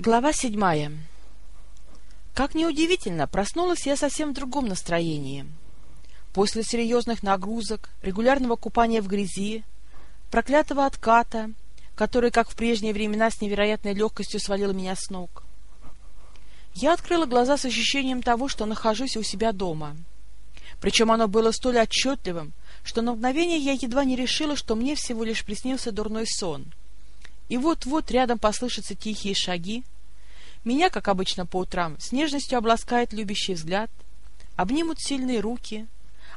Глава седьмая. Как неудивительно, проснулась я совсем в другом настроении. После серьезных нагрузок, регулярного купания в грязи, проклятого отката, который, как в прежние времена, с невероятной легкостью свалил меня с ног. Я открыла глаза с ощущением того, что нахожусь у себя дома. Причем оно было столь отчетливым, что на мгновение я едва не решила, что мне всего лишь приснился дурной сон — и вот-вот рядом послышатся тихие шаги. Меня, как обычно по утрам, с нежностью обласкает любящий взгляд, обнимут сильные руки,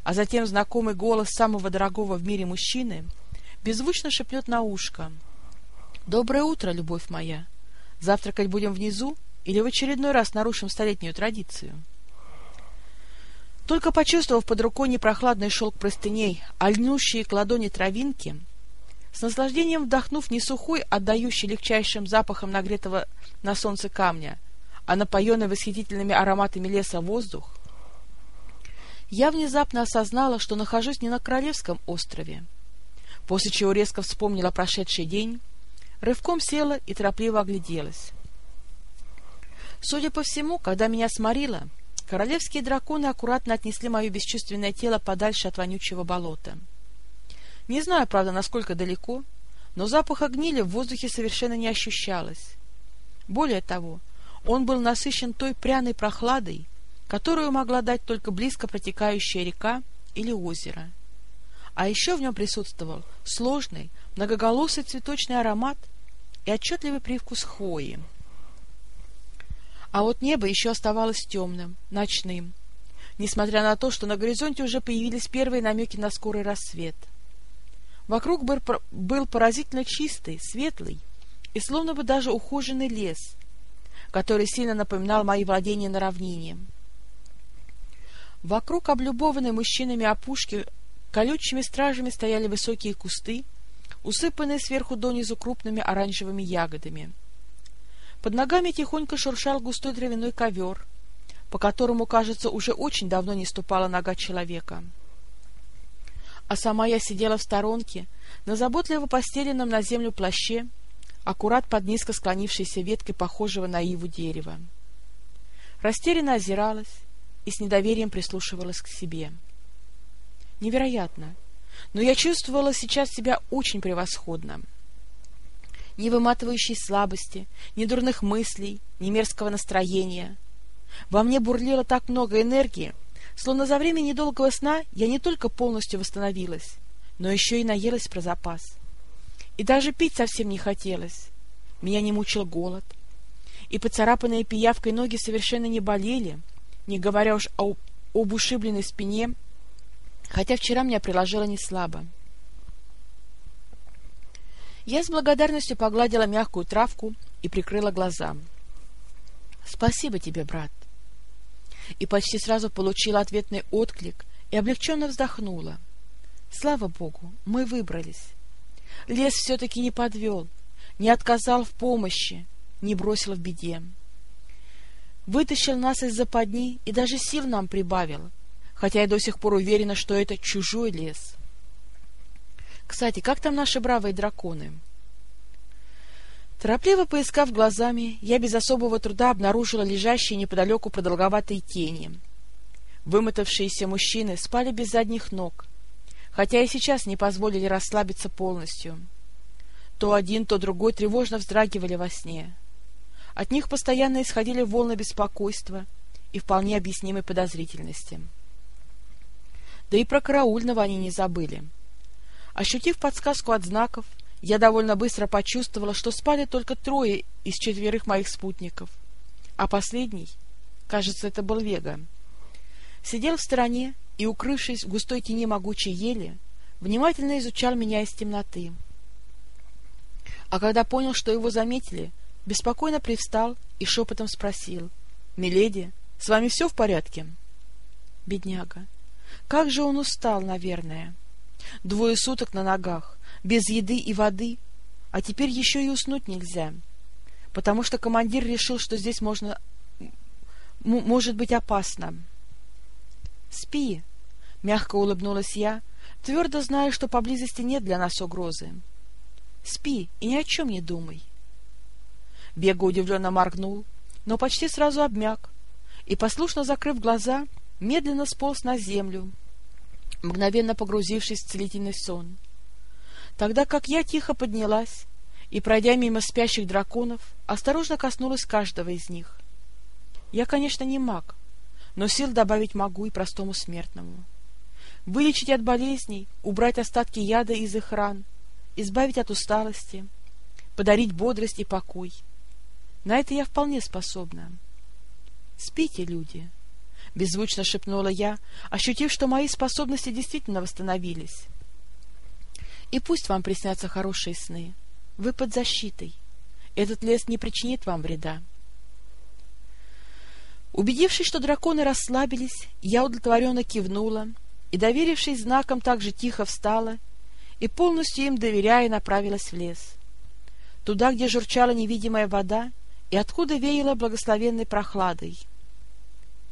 а затем знакомый голос самого дорогого в мире мужчины беззвучно шепнет на ушко. «Доброе утро, любовь моя! Завтракать будем внизу или в очередной раз нарушим столетнюю традицию?» Только почувствовав под рукой непрохладный шелк простыней, а льнущие к ладони травинки, с наслаждением вдохнув не сухой, отдающий легчайшим запахом нагретого на солнце камня, а напоенный восхитительными ароматами леса воздух, я внезапно осознала, что нахожусь не на Королевском острове, после чего резко вспомнила прошедший день, рывком села и торопливо огляделась. Судя по всему, когда меня сморило, королевские драконы аккуратно отнесли мое бесчувственное тело подальше от вонючего болота — не знаю, правда, насколько далеко, но запаха гнили в воздухе совершенно не ощущалось. Более того, он был насыщен той пряной прохладой, которую могла дать только близко протекающая река или озеро. А еще в нем присутствовал сложный, многоголосый цветочный аромат и отчетливый привкус хвои. А вот небо еще оставалось темным, ночным, несмотря на то, что на горизонте уже появились первые намеки на скорый рассвет — Вокруг был, поразительно чистый, светлый и словно бы даже ухоженный лес, который сильно напоминал мои владения на равнине. Вокруг облюбованной мужчинами опушки колючими стражами стояли высокие кусты, усыпанные сверху донизу крупными оранжевыми ягодами. Под ногами тихонько шуршал густой травяной ковер, по которому, кажется, уже очень давно не ступала нога человека а сама я сидела в сторонке, на заботливо постеленном на землю плаще, аккурат под низко склонившейся веткой похожего на иву дерева. Растерянно озиралась и с недоверием прислушивалась к себе. Невероятно, но я чувствовала сейчас себя очень превосходно. Ни выматывающей слабости, ни дурных мыслей, ни мерзкого настроения. Во мне бурлило так много энергии, Словно за время недолгого сна я не только полностью восстановилась, но еще и наелась про запас. И даже пить совсем не хотелось. Меня не мучил голод. И поцарапанные пиявкой ноги совершенно не болели, не говоря уж о, об ушибленной спине, хотя вчера меня приложило не слабо. Я с благодарностью погладила мягкую травку и прикрыла глаза. — Спасибо тебе, брат и почти сразу получила ответный отклик и облегченно вздохнула. Слава богу, мы выбрались. Лес все-таки не подвел, не отказал в помощи, не бросил в беде. Вытащил нас из западни и даже сил нам прибавил, хотя я до сих пор уверена, что это чужой лес. Кстати, как там наши бравые драконы? — Торопливо поискав глазами, я без особого труда обнаружила лежащие неподалеку продолговатые тени. Вымотавшиеся мужчины спали без задних ног, хотя и сейчас не позволили расслабиться полностью. То один, то другой тревожно вздрагивали во сне. От них постоянно исходили волны беспокойства и вполне объяснимой подозрительности. Да и про караульного они не забыли. Ощутив подсказку от знаков, я довольно быстро почувствовала, что спали только трое из четверых моих спутников, а последний, кажется, это был Вега, сидел в стороне и, укрывшись в густой тени могучей ели, внимательно изучал меня из темноты. А когда понял, что его заметили, беспокойно привстал и шепотом спросил, «Миледи, с вами все в порядке?» Бедняга. Как же он устал, наверное. Двое суток на ногах, без еды и воды, а теперь еще и уснуть нельзя, потому что командир решил, что здесь можно... может быть опасно. «Спи», — мягко улыбнулась я, твердо зная, что поблизости нет для нас угрозы. «Спи и ни о чем не думай». Бега удивленно моргнул, но почти сразу обмяк и, послушно закрыв глаза, медленно сполз на землю, мгновенно погрузившись в целительный сон. Тогда как я тихо поднялась и, пройдя мимо спящих драконов, осторожно коснулась каждого из них. Я, конечно, не маг, но сил добавить могу и простому смертному. Вылечить от болезней, убрать остатки яда из их ран, избавить от усталости, подарить бодрость и покой. На это я вполне способна. Спите, люди. —— беззвучно шепнула я, ощутив, что мои способности действительно восстановились. «И пусть вам приснятся хорошие сны. Вы под защитой. Этот лес не причинит вам вреда». Убедившись, что драконы расслабились, я удовлетворенно кивнула и, доверившись знаком, также тихо встала и, полностью им доверяя, направилась в лес. Туда, где журчала невидимая вода и откуда веяло благословенной прохладой —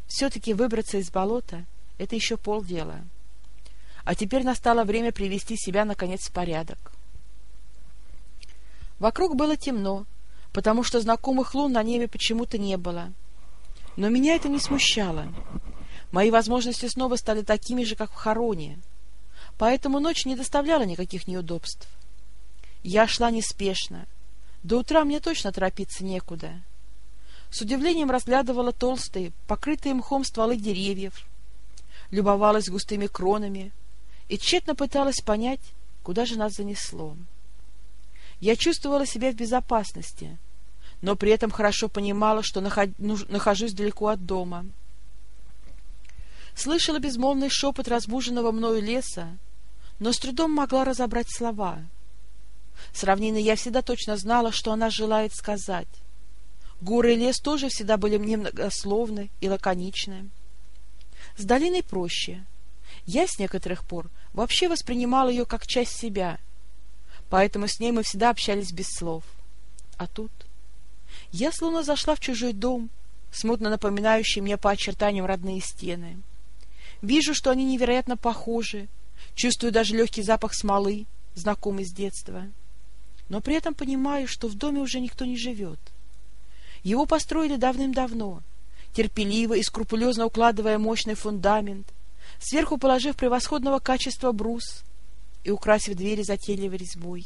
все-таки выбраться из болота — это еще полдела. А теперь настало время привести себя, наконец, в порядок. Вокруг было темно, потому что знакомых лун на небе почему-то не было. Но меня это не смущало. Мои возможности снова стали такими же, как в Хароне. Поэтому ночь не доставляла никаких неудобств. Я шла неспешно. До утра мне точно торопиться некуда с удивлением разглядывала толстые, покрытые мхом стволы деревьев, любовалась густыми кронами и тщетно пыталась понять, куда же нас занесло. Я чувствовала себя в безопасности, но при этом хорошо понимала, что нахожусь далеко от дома. Слышала безмолвный шепот разбуженного мною леса, но с трудом могла разобрать слова. С равнины я всегда точно знала, что она желает сказать. Горы и лес тоже всегда были мне многословны и лаконичны. С долиной проще. Я с некоторых пор вообще воспринимала ее как часть себя, поэтому с ней мы всегда общались без слов. А тут... Я словно зашла в чужой дом, смутно напоминающий мне по очертаниям родные стены. Вижу, что они невероятно похожи, чувствую даже легкий запах смолы, знакомый с детства. Но при этом понимаю, что в доме уже никто не живет. — его построили давным-давно, терпеливо и скрупулезно укладывая мощный фундамент, сверху положив превосходного качества брус и украсив двери затейливой резьбой.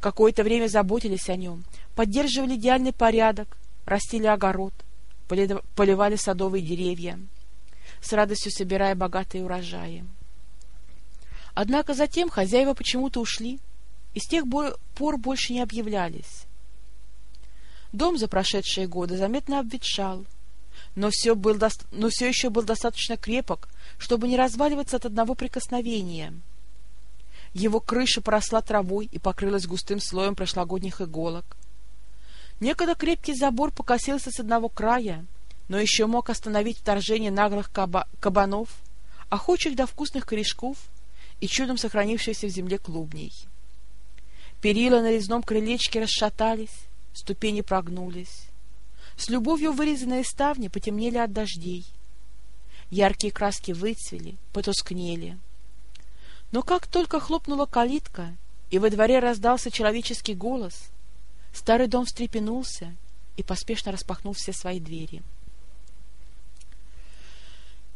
Какое-то время заботились о нем, поддерживали идеальный порядок, растили огород, поливали садовые деревья, с радостью собирая богатые урожаи. Однако затем хозяева почему-то ушли и с тех пор больше не объявлялись. Дом за прошедшие годы заметно обветшал, но все, был до... но все еще был достаточно крепок, чтобы не разваливаться от одного прикосновения. Его крыша поросла травой и покрылась густым слоем прошлогодних иголок. Некогда крепкий забор покосился с одного края, но еще мог остановить вторжение наглых каба... кабанов, охочих до вкусных корешков и чудом сохранившихся в земле клубней. Перила на резном крылечке расшатались, ступени прогнулись. С любовью вырезанные ставни потемнели от дождей. Яркие краски выцвели, потускнели. Но как только хлопнула калитка, и во дворе раздался человеческий голос, старый дом встрепенулся и поспешно распахнул все свои двери.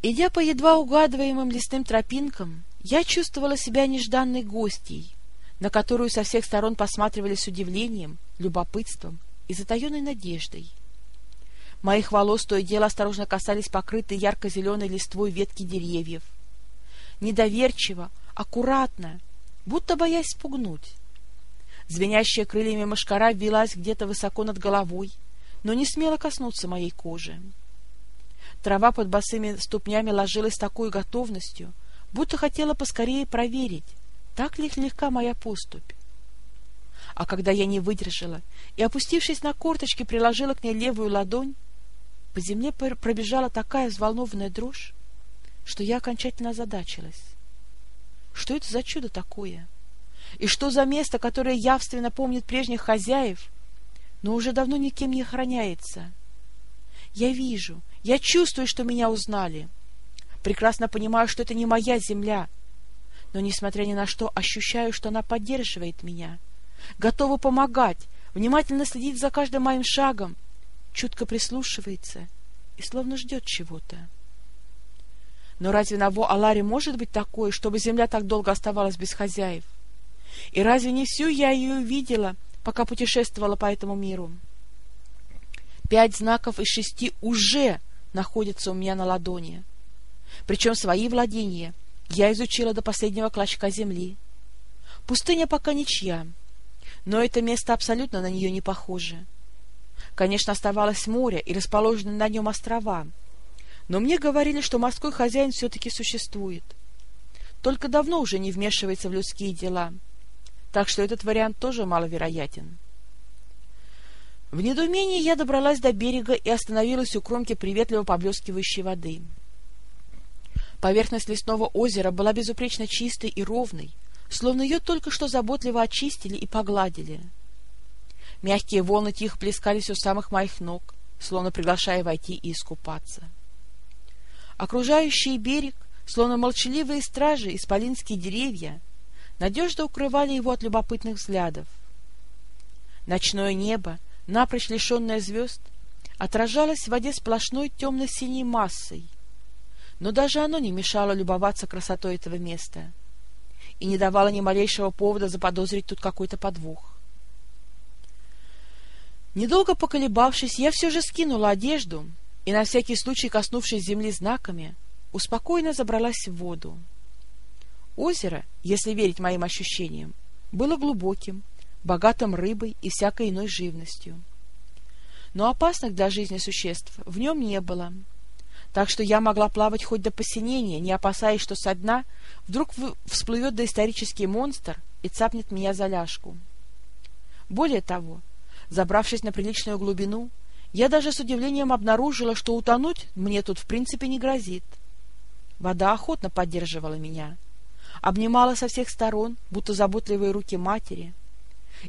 Идя по едва угадываемым лесным тропинкам, я чувствовала себя нежданной гостьей, на которую со всех сторон посматривали с удивлением любопытством и затаенной надеждой. Моих волос то и дело осторожно касались покрытые ярко-зеленой листвой ветки деревьев. Недоверчиво, аккуратно, будто боясь спугнуть. Звенящая крыльями мошкара вилась где-то высоко над головой, но не смела коснуться моей кожи. Трава под босыми ступнями ложилась с такой готовностью, будто хотела поскорее проверить, так ли легка моя поступь. А когда я не выдержала и, опустившись на корточки, приложила к ней левую ладонь, по земле пробежала такая взволнованная дрожь, что я окончательно озадачилась. Что это за чудо такое? И что за место, которое явственно помнит прежних хозяев, но уже давно никем не охраняется? Я вижу, я чувствую, что меня узнали. Прекрасно понимаю, что это не моя земля, но, несмотря ни на что, ощущаю, что она поддерживает меня — готова помогать, внимательно следит за каждым моим шагом, чутко прислушивается и словно ждет чего-то. Но разве на Во-Аларе может быть такое, чтобы земля так долго оставалась без хозяев? И разве не всю я ее увидела, пока путешествовала по этому миру? Пять знаков из шести уже находятся у меня на ладони. Причем свои владения я изучила до последнего клочка земли. Пустыня пока ничья, но это место абсолютно на нее не похоже. Конечно, оставалось море и расположены на нем острова, но мне говорили, что морской хозяин все-таки существует. Только давно уже не вмешивается в людские дела, так что этот вариант тоже маловероятен. В недоумении я добралась до берега и остановилась у кромки приветливо поблескивающей воды. Поверхность лесного озера была безупречно чистой и ровной, словно ее только что заботливо очистили и погладили. Мягкие волны тихо плескались у самых моих ног, словно приглашая войти и искупаться. Окружающий берег, словно молчаливые стражи, исполинские деревья, надежно укрывали его от любопытных взглядов. Ночное небо, напрочь лишенное звезд, отражалось в воде сплошной темно-синей массой, но даже оно не мешало любоваться красотой этого места — и не давала ни малейшего повода заподозрить тут какой-то подвох. Недолго поколебавшись, я все же скинула одежду и, на всякий случай коснувшись земли знаками, успокойно забралась в воду. Озеро, если верить моим ощущениям, было глубоким, богатым рыбой и всякой иной живностью. Но опасных для жизни существ в нем не было — так что я могла плавать хоть до посинения, не опасаясь, что со дна вдруг всплывет доисторический монстр и цапнет меня за ляжку. Более того, забравшись на приличную глубину, я даже с удивлением обнаружила, что утонуть мне тут в принципе не грозит. Вода охотно поддерживала меня, обнимала со всех сторон, будто заботливые руки матери,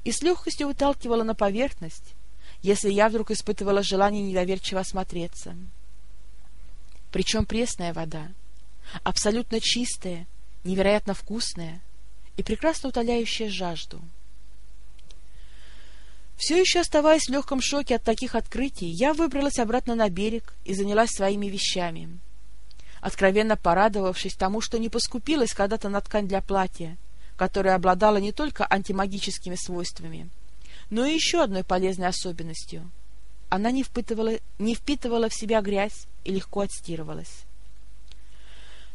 и с легкостью выталкивала на поверхность, если я вдруг испытывала желание недоверчиво осмотреться. Причем пресная вода, абсолютно чистая, невероятно вкусная и прекрасно утоляющая жажду. Все еще оставаясь в легком шоке от таких открытий, я выбралась обратно на берег и занялась своими вещами, откровенно порадовавшись тому, что не поскупилась когда-то на ткань для платья, которая обладала не только антимагическими свойствами, но и еще одной полезной особенностью. Она не впитывала, не впитывала в себя грязь и легко отстирывалась.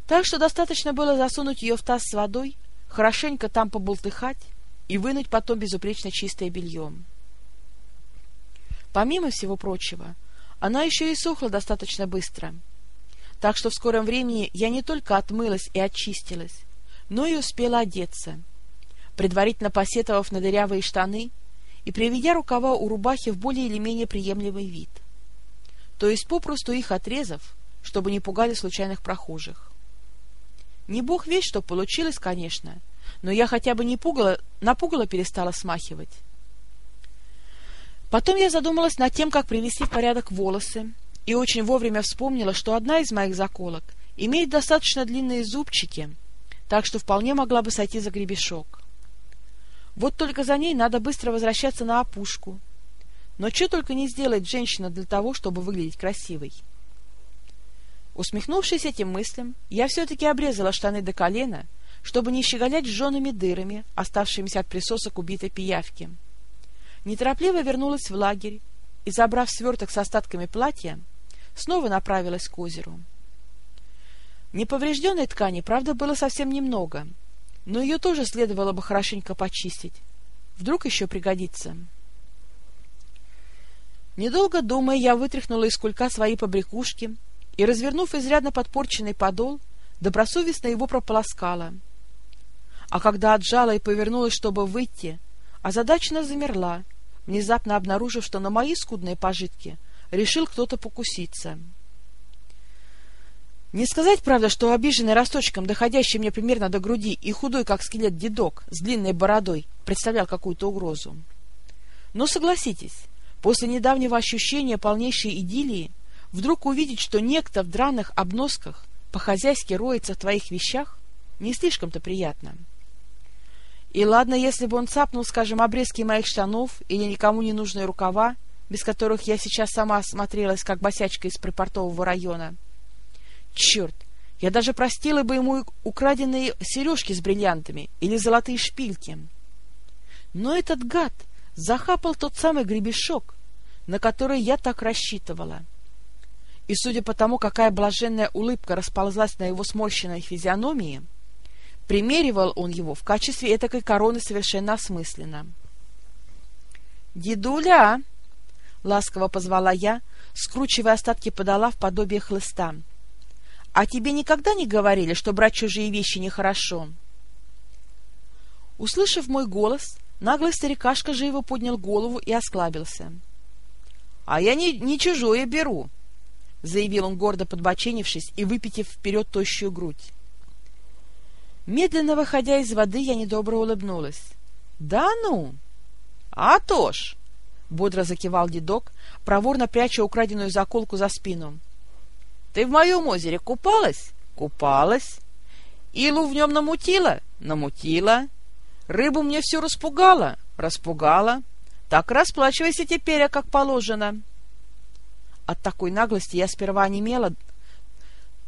Так что достаточно было засунуть ее в таз с водой, хорошенько там побултыхать и вынуть потом безупречно чистое белье. Помимо всего прочего, она еще и сохла достаточно быстро, так что в скором времени я не только отмылась и очистилась, но и успела одеться, предварительно посетовав на дырявые штаны и приведя рукава у рубахи в более или менее приемлемый вид то есть попросту их отрезав, чтобы не пугали случайных прохожих. Не бог весь, что получилось, конечно, но я хотя бы не пугала, напугала перестала смахивать. Потом я задумалась над тем, как привести в порядок волосы, и очень вовремя вспомнила, что одна из моих заколок имеет достаточно длинные зубчики, так что вполне могла бы сойти за гребешок. Вот только за ней надо быстро возвращаться на опушку, но что только не сделает женщина для того, чтобы выглядеть красивой. Усмехнувшись этим мыслям, я все-таки обрезала штаны до колена, чтобы не щеголять жжеными дырами, оставшимися от присосок убитой пиявки. Неторопливо вернулась в лагерь и, забрав сверток с остатками платья, снова направилась к озеру. Неповрежденной ткани, правда, было совсем немного, но ее тоже следовало бы хорошенько почистить. Вдруг еще пригодится. Недолго думая, я вытряхнула из кулька свои побрякушки и, развернув изрядно подпорченный подол, добросовестно его прополоскала. А когда отжала и повернулась, чтобы выйти, озадаченно замерла, внезапно обнаружив, что на мои скудные пожитки решил кто-то покуситься. Не сказать, правда, что обиженный росточком, доходящий мне примерно до груди, и худой, как скелет дедок, с длинной бородой, представлял какую-то угрозу. Но согласитесь, После недавнего ощущения полнейшей идиллии вдруг увидеть, что некто в драных обносках по-хозяйски роется в твоих вещах, не слишком-то приятно. И ладно, если бы он цапнул, скажем, обрезки моих штанов или никому не нужные рукава, без которых я сейчас сама смотрелась, как босячка из припортового района. Черт! Я даже простила бы ему украденные сережки с бриллиантами или золотые шпильки. Но этот гад захапал тот самый гребешок, на который я так рассчитывала. И судя по тому, какая блаженная улыбка расползлась на его сморщенной физиономии, примеривал он его в качестве этакой короны совершенно осмысленно. «Дедуля!» — ласково позвала я, скручивая остатки подола в подобие хлыста. — А тебе никогда не говорили, что брать чужие вещи нехорошо? Услышав мой голос, наглый старикашка живо поднял голову и осклабился. — А я не, не чужое беру, — заявил он, гордо подбоченившись и выпитив вперед тощую грудь. Медленно выходя из воды, я недобро улыбнулась. — Да ну! — А то ж! бодро закивал дедок, проворно пряча украденную заколку за спину. — Ты в моем озере купалась? — Купалась. — Илу в нем намутила? — Намутила. — Рыбу мне все распугала? — Распугала. — Так расплачивайся теперь, а как положено. От такой наглости я сперва онемела,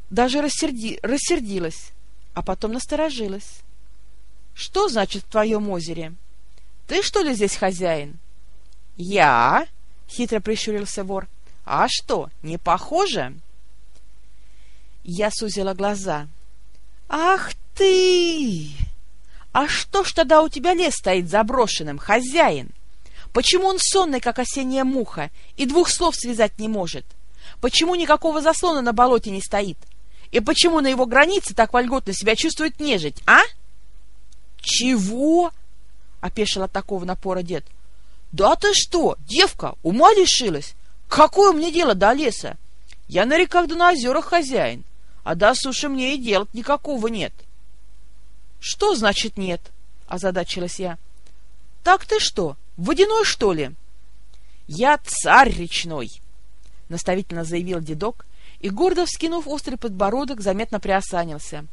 даже рассерди... рассердилась, а потом насторожилась. — Что значит в твоем озере? Ты, что ли, здесь хозяин? — «Я?» — хитро прищурился вор. «А что, не похоже?» Я сузила глаза. «Ах ты! А что ж тогда у тебя лес стоит заброшенным, хозяин? Почему он сонный, как осенняя муха, и двух слов связать не может? Почему никакого заслона на болоте не стоит? И почему на его границе так вольготно себя чувствует нежить, а?» «Чего?» — опешил от такого напора дед. «Да ты что, девка, ума лишилась? Какое мне дело до леса? Я на реках да на озерах хозяин, а до суши мне и делать никакого нет». «Что значит нет?» — озадачилась я. «Так ты что, водяной, что ли?» «Я царь речной!» — наставительно заявил дедок, и, гордо вскинув острый подбородок, заметно приосанился.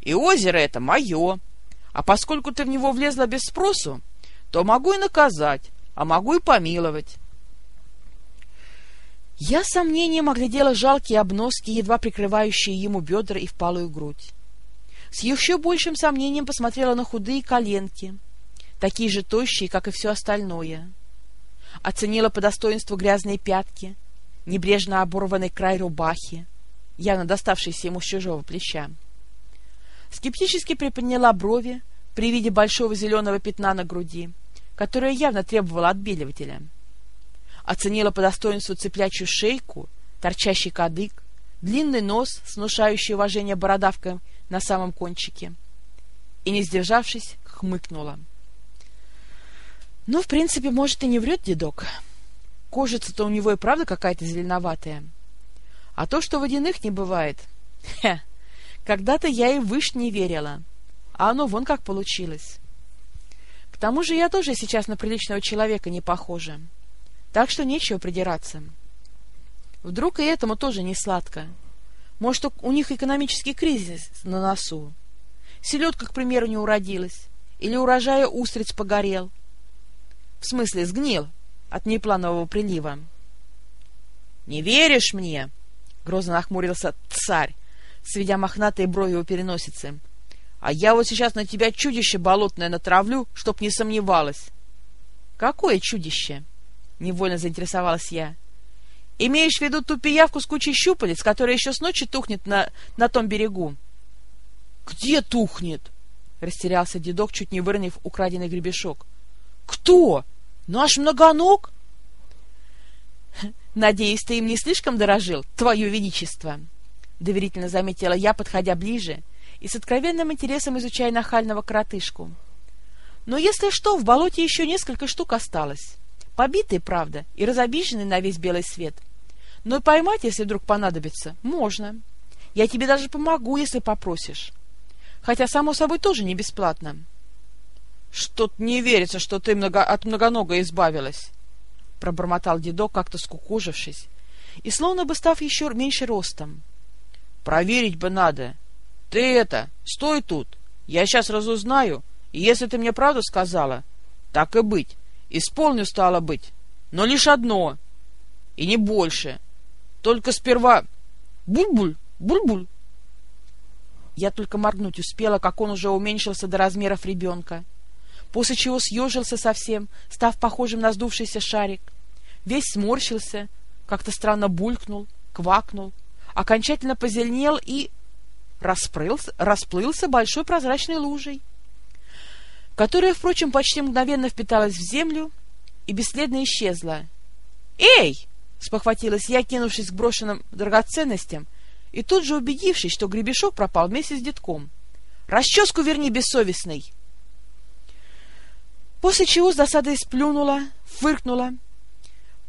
«И озеро это мое, а поскольку ты в него влезла без спросу, то могу и наказать, а могу и помиловать. Я с сомнением оглядела жалкие обноски, едва прикрывающие ему бедра и впалую грудь. С еще большим сомнением посмотрела на худые коленки, такие же тощие, как и все остальное. Оценила по достоинству грязные пятки, небрежно оборванный край рубахи, явно доставшийся ему с чужого плеча. Скептически приподняла брови при виде большого зеленого пятна на груди — которая явно требовала отбеливателя. Оценила по достоинству цеплячую шейку, торчащий кадык, длинный нос с внушающей уважение бородавкой на самом кончике. И, не сдержавшись, хмыкнула. Ну, в принципе, может, и не врет дедок. Кожица-то у него и правда какая-то зеленоватая. А то, что водяных не бывает... Хе, когда-то я и выш не верила. А оно вон как получилось. К тому же я тоже сейчас на приличного человека не похожа. Так что нечего придираться. Вдруг и этому тоже не сладко. Может, у них экономический кризис на носу. Селедка, к примеру, не уродилась. Или урожая устриц погорел. В смысле, сгнил от непланового прилива. — Не веришь мне? — грозно нахмурился царь, сведя мохнатые брови у переносицы. А я вот сейчас на тебя чудище болотное натравлю, чтоб не сомневалась. — Какое чудище? — невольно заинтересовалась я. — Имеешь в виду ту пиявку с кучей щупалец, которая еще с ночи тухнет на, на том берегу? — Где тухнет? — растерялся дедок, чуть не выронив украденный гребешок. — Кто? Наш многоног? — Надеюсь, ты им не слишком дорожил, твое величество? — доверительно заметила я, подходя ближе — и с откровенным интересом изучая нахального коротышку. Но если что, в болоте еще несколько штук осталось. Побитые, правда, и разобиженные на весь белый свет. Но поймать, если вдруг понадобится, можно. Я тебе даже помогу, если попросишь. Хотя, само собой, тоже не бесплатно. — Что-то не верится, что ты много... от многонога избавилась, — пробормотал дедок, как-то скукожившись, и словно бы став еще меньше ростом. — Проверить бы надо. — ты это, стой тут, я сейчас разузнаю, И если ты мне правду сказала, так и быть, исполню стало быть, но лишь одно, и не больше. Только сперва буль-буль, буль-буль. Я только моргнуть успела, как он уже уменьшился до размеров ребенка, после чего съежился совсем, став похожим на сдувшийся шарик. Весь сморщился, как-то странно булькнул, квакнул, окончательно позеленел и расплылся, расплылся большой прозрачной лужей, которая, впрочем, почти мгновенно впиталась в землю и бесследно исчезла. «Эй!» — спохватилась я, кинувшись к брошенным драгоценностям, и тут же убедившись, что гребешок пропал вместе с детком. «Расческу верни, бессовестный!» После чего с досадой сплюнула, фыркнула,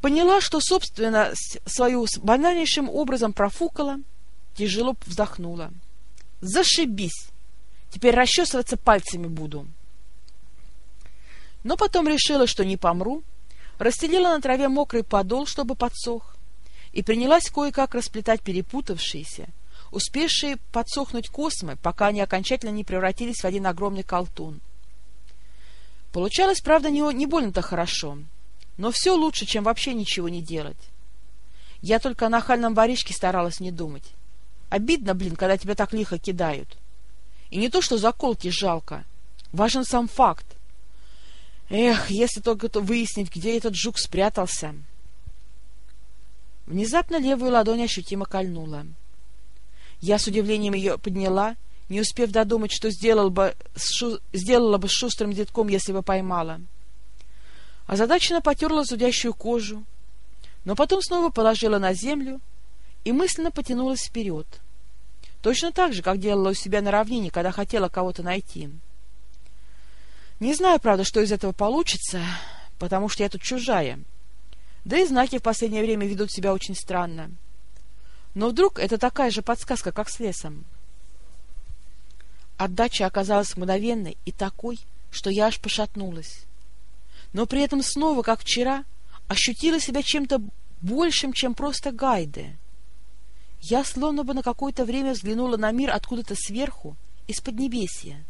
поняла, что, собственно, свою банальнейшим образом профукала, тяжело вздохнула. «Зашибись! Теперь расчесываться пальцами буду!» Но потом решила, что не помру, расстелила на траве мокрый подол, чтобы подсох, и принялась кое-как расплетать перепутавшиеся, успевшие подсохнуть космы, пока они окончательно не превратились в один огромный колтун. Получалось, правда, не, не больно-то хорошо, но все лучше, чем вообще ничего не делать. Я только о нахальном воришке старалась не думать. Обидно, блин, когда тебя так лихо кидают. И не то, что заколки жалко. Важен сам факт. Эх, если только то выяснить, где этот жук спрятался. Внезапно левую ладонь ощутимо кольнула. Я с удивлением ее подняла, не успев додумать, что сделал бы, шу, сделала бы с шустрым детком, если бы поймала. Озадаченно потерла зудящую кожу, но потом снова положила на землю и мысленно потянулась вперед. Точно так же, как делала у себя на равнине, когда хотела кого-то найти. Не знаю, правда, что из этого получится, потому что я тут чужая. Да и знаки в последнее время ведут себя очень странно. Но вдруг это такая же подсказка, как с лесом. Отдача оказалась мгновенной и такой, что я аж пошатнулась. Но при этом снова, как вчера, ощутила себя чем-то большим, чем просто гайды. Я словно бы на какое-то время взглянула на мир откуда-то сверху, из-под небесия.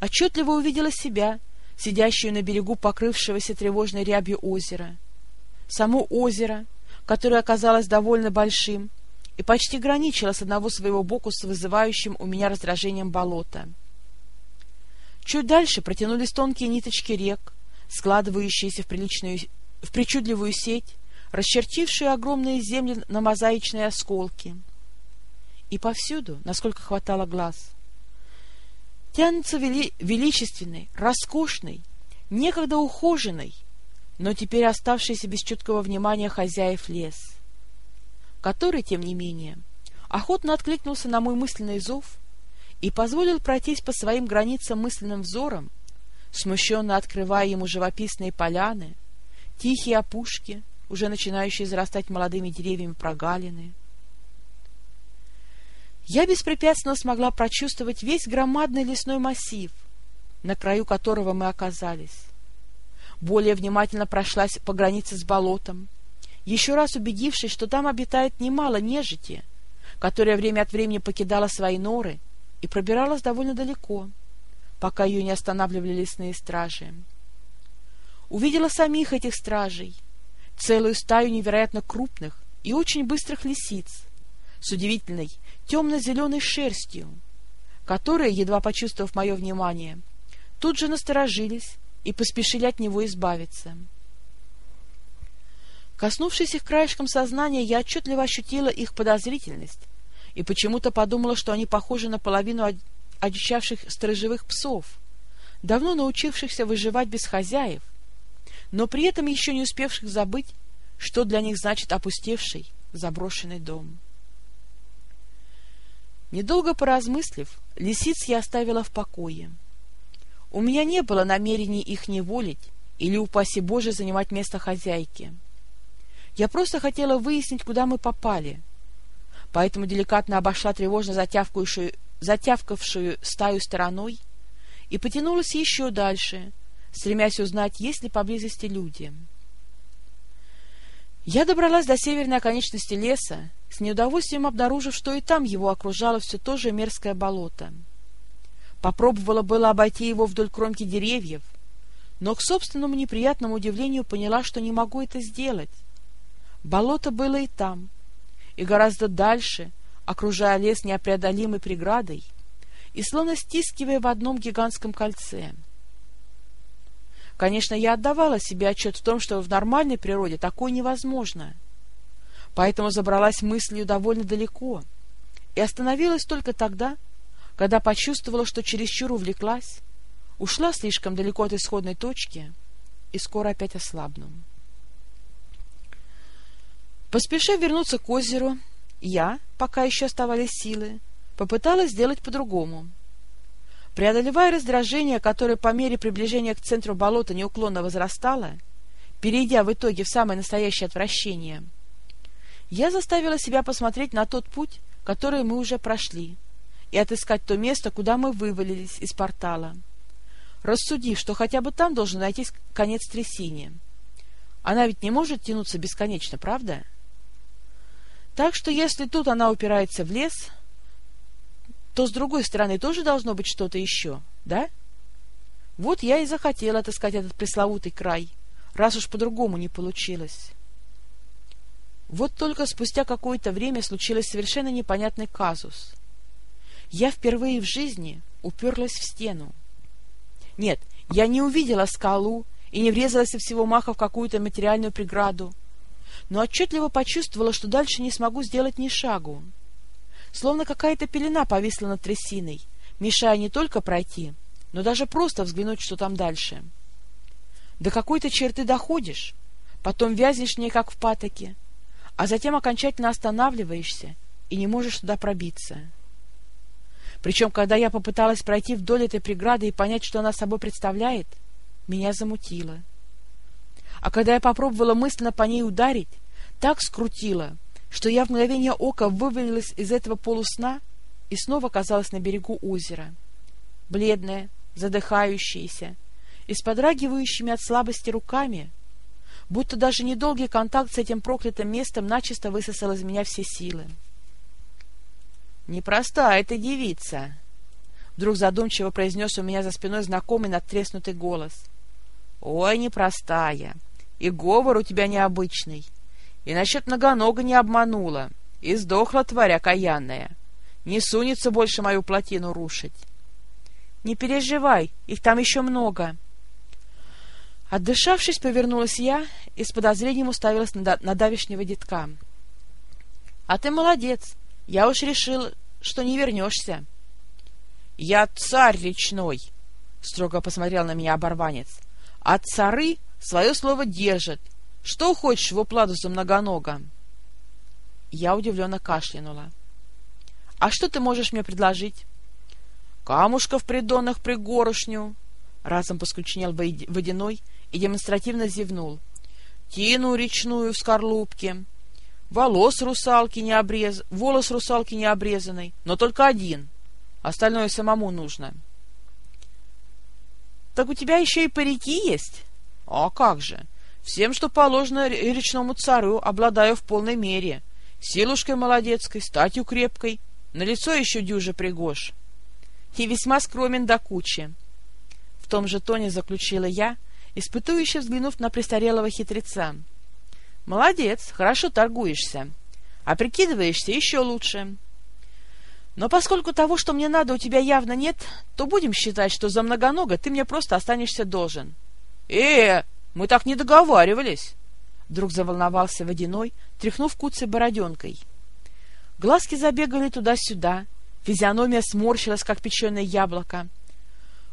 Отчетливо увидела себя, сидящую на берегу покрывшегося тревожной рябью озера. Само озеро, которое оказалось довольно большим и почти граничило с одного своего боку с вызывающим у меня раздражением болота. Чуть дальше протянулись тонкие ниточки рек, складывающиеся в, приличную, в причудливую сеть, расчертившую огромные земли на мозаичные осколки. И повсюду, насколько хватало глаз, тянется вели величественный, роскошный, некогда ухоженный, но теперь оставшийся без чуткого внимания хозяев лес, который, тем не менее, охотно откликнулся на мой мысленный зов и позволил пройтись по своим границам мысленным взором, смущенно открывая ему живописные поляны, тихие опушки, уже начинающие зарастать молодыми деревьями прогалины. Я беспрепятственно смогла прочувствовать весь громадный лесной массив, на краю которого мы оказались. Более внимательно прошлась по границе с болотом, еще раз убедившись, что там обитает немало нежити, которая время от времени покидала свои норы и пробиралась довольно далеко, пока ее не останавливали лесные стражи. Увидела самих этих стражей — целую стаю невероятно крупных и очень быстрых лисиц с удивительной темно-зеленой шерстью, которые, едва почувствовав мое внимание, тут же насторожились и поспешили от него избавиться. Коснувшись их краешком сознания, я отчетливо ощутила их подозрительность и почему-то подумала, что они похожи на половину одичавших сторожевых псов, давно научившихся выживать без хозяев, но при этом еще не успевших забыть, что для них значит опустевший, заброшенный дом. Недолго поразмыслив, лисиц я оставила в покое. У меня не было намерений их неволить или, упаси Боже, занимать место хозяйки. Я просто хотела выяснить, куда мы попали, поэтому деликатно обошла тревожно затявкавшую, затявкавшую стаю стороной и потянулась еще дальше, стремясь узнать, есть ли поблизости люди. Я добралась до северной оконечности леса, с неудовольствием обнаружив, что и там его окружало все то же мерзкое болото. Попробовала было обойти его вдоль кромки деревьев, но к собственному неприятному удивлению поняла, что не могу это сделать. Болото было и там, и гораздо дальше, окружая лес непреодолимой преградой и словно стискивая в одном гигантском кольце. Конечно, я отдавала себе отчет в том, что в нормальной природе такое невозможно, поэтому забралась мыслью довольно далеко и остановилась только тогда, когда почувствовала, что чересчур увлеклась, ушла слишком далеко от исходной точки и скоро опять ослабну. Поспешив вернуться к озеру, я, пока еще оставались силы, попыталась сделать по-другому. Преодолевая раздражение, которое по мере приближения к центру болота неуклонно возрастало, перейдя в итоге в самое настоящее отвращение, я заставила себя посмотреть на тот путь, который мы уже прошли, и отыскать то место, куда мы вывалились из портала, рассудив, что хотя бы там должен найтись конец трясине. Она ведь не может тянуться бесконечно, правда? Так что если тут она упирается в лес, то с другой стороны тоже должно быть что-то еще, да? Вот я и захотела отыскать этот пресловутый край, раз уж по-другому не получилось. Вот только спустя какое-то время случилось совершенно непонятный казус — я впервые в жизни уперлась в стену. Нет, я не увидела скалу и не врезалась со всего маха в какую-то материальную преграду, но отчетливо почувствовала, что дальше не смогу сделать ни шагу. Словно какая-то пелена повисла над трясиной, мешая не только пройти, но даже просто взглянуть, что там дальше. До какой-то черты доходишь, потом вязнешь в ней, как в патоке, а затем окончательно останавливаешься и не можешь туда пробиться. Причем, когда я попыталась пройти вдоль этой преграды и понять, что она собой представляет, меня замутило. А когда я попробовала мысленно по ней ударить, так скрутило, что я в мгновение ока вывалилась из этого полусна и снова оказалась на берегу озера. Бледная, задыхающаяся и с подрагивающими от слабости руками, будто даже недолгий контакт с этим проклятым местом начисто высосал из меня все силы. «Непростая ты девица!» Вдруг задумчиво произнес у меня за спиной знакомый надтреснутый голос. «Ой, непростая! И говор у тебя необычный! И насчет многонога не обманула! И сдохла тварь окаянная! Не сунется больше мою плотину рушить!» «Не переживай, их там еще много!» Отдышавшись, повернулась я и с подозрением уставилась на, на давешнего детка. — А ты молодец! Я уж решил, что не вернешься. — Я царь речной, — строго посмотрел на меня оборванец. — А цары свое слово держат. Что хочешь за многонога? Я удивленно кашлянула. — А что ты можешь мне предложить? — Камушков придонных пригорошню. Разом поскучнел водяной и демонстративно зевнул. — Тину речную в скорлупке волос русалки не обрез... волос русалки не обрезанный, но только один. Остальное самому нужно. — Так у тебя еще и парики есть? — А как же! Всем, что положено речному царю, обладаю в полной мере. Силушкой молодецкой, статью крепкой, на лицо еще дюже пригож. И весьма скромен до кучи. В том же тоне заключила я, испытующе взглянув на престарелого хитреца — Молодец, хорошо торгуешься. А прикидываешься еще лучше. Но поскольку того, что мне надо, у тебя явно нет, то будем считать, что за многонога ты мне просто останешься должен. Э, мы так не договаривались. Вдруг заволновался водяной, тряхнув куцей бороденкой. Глазки забегали туда-сюда, физиономия сморщилась, как печеное яблоко.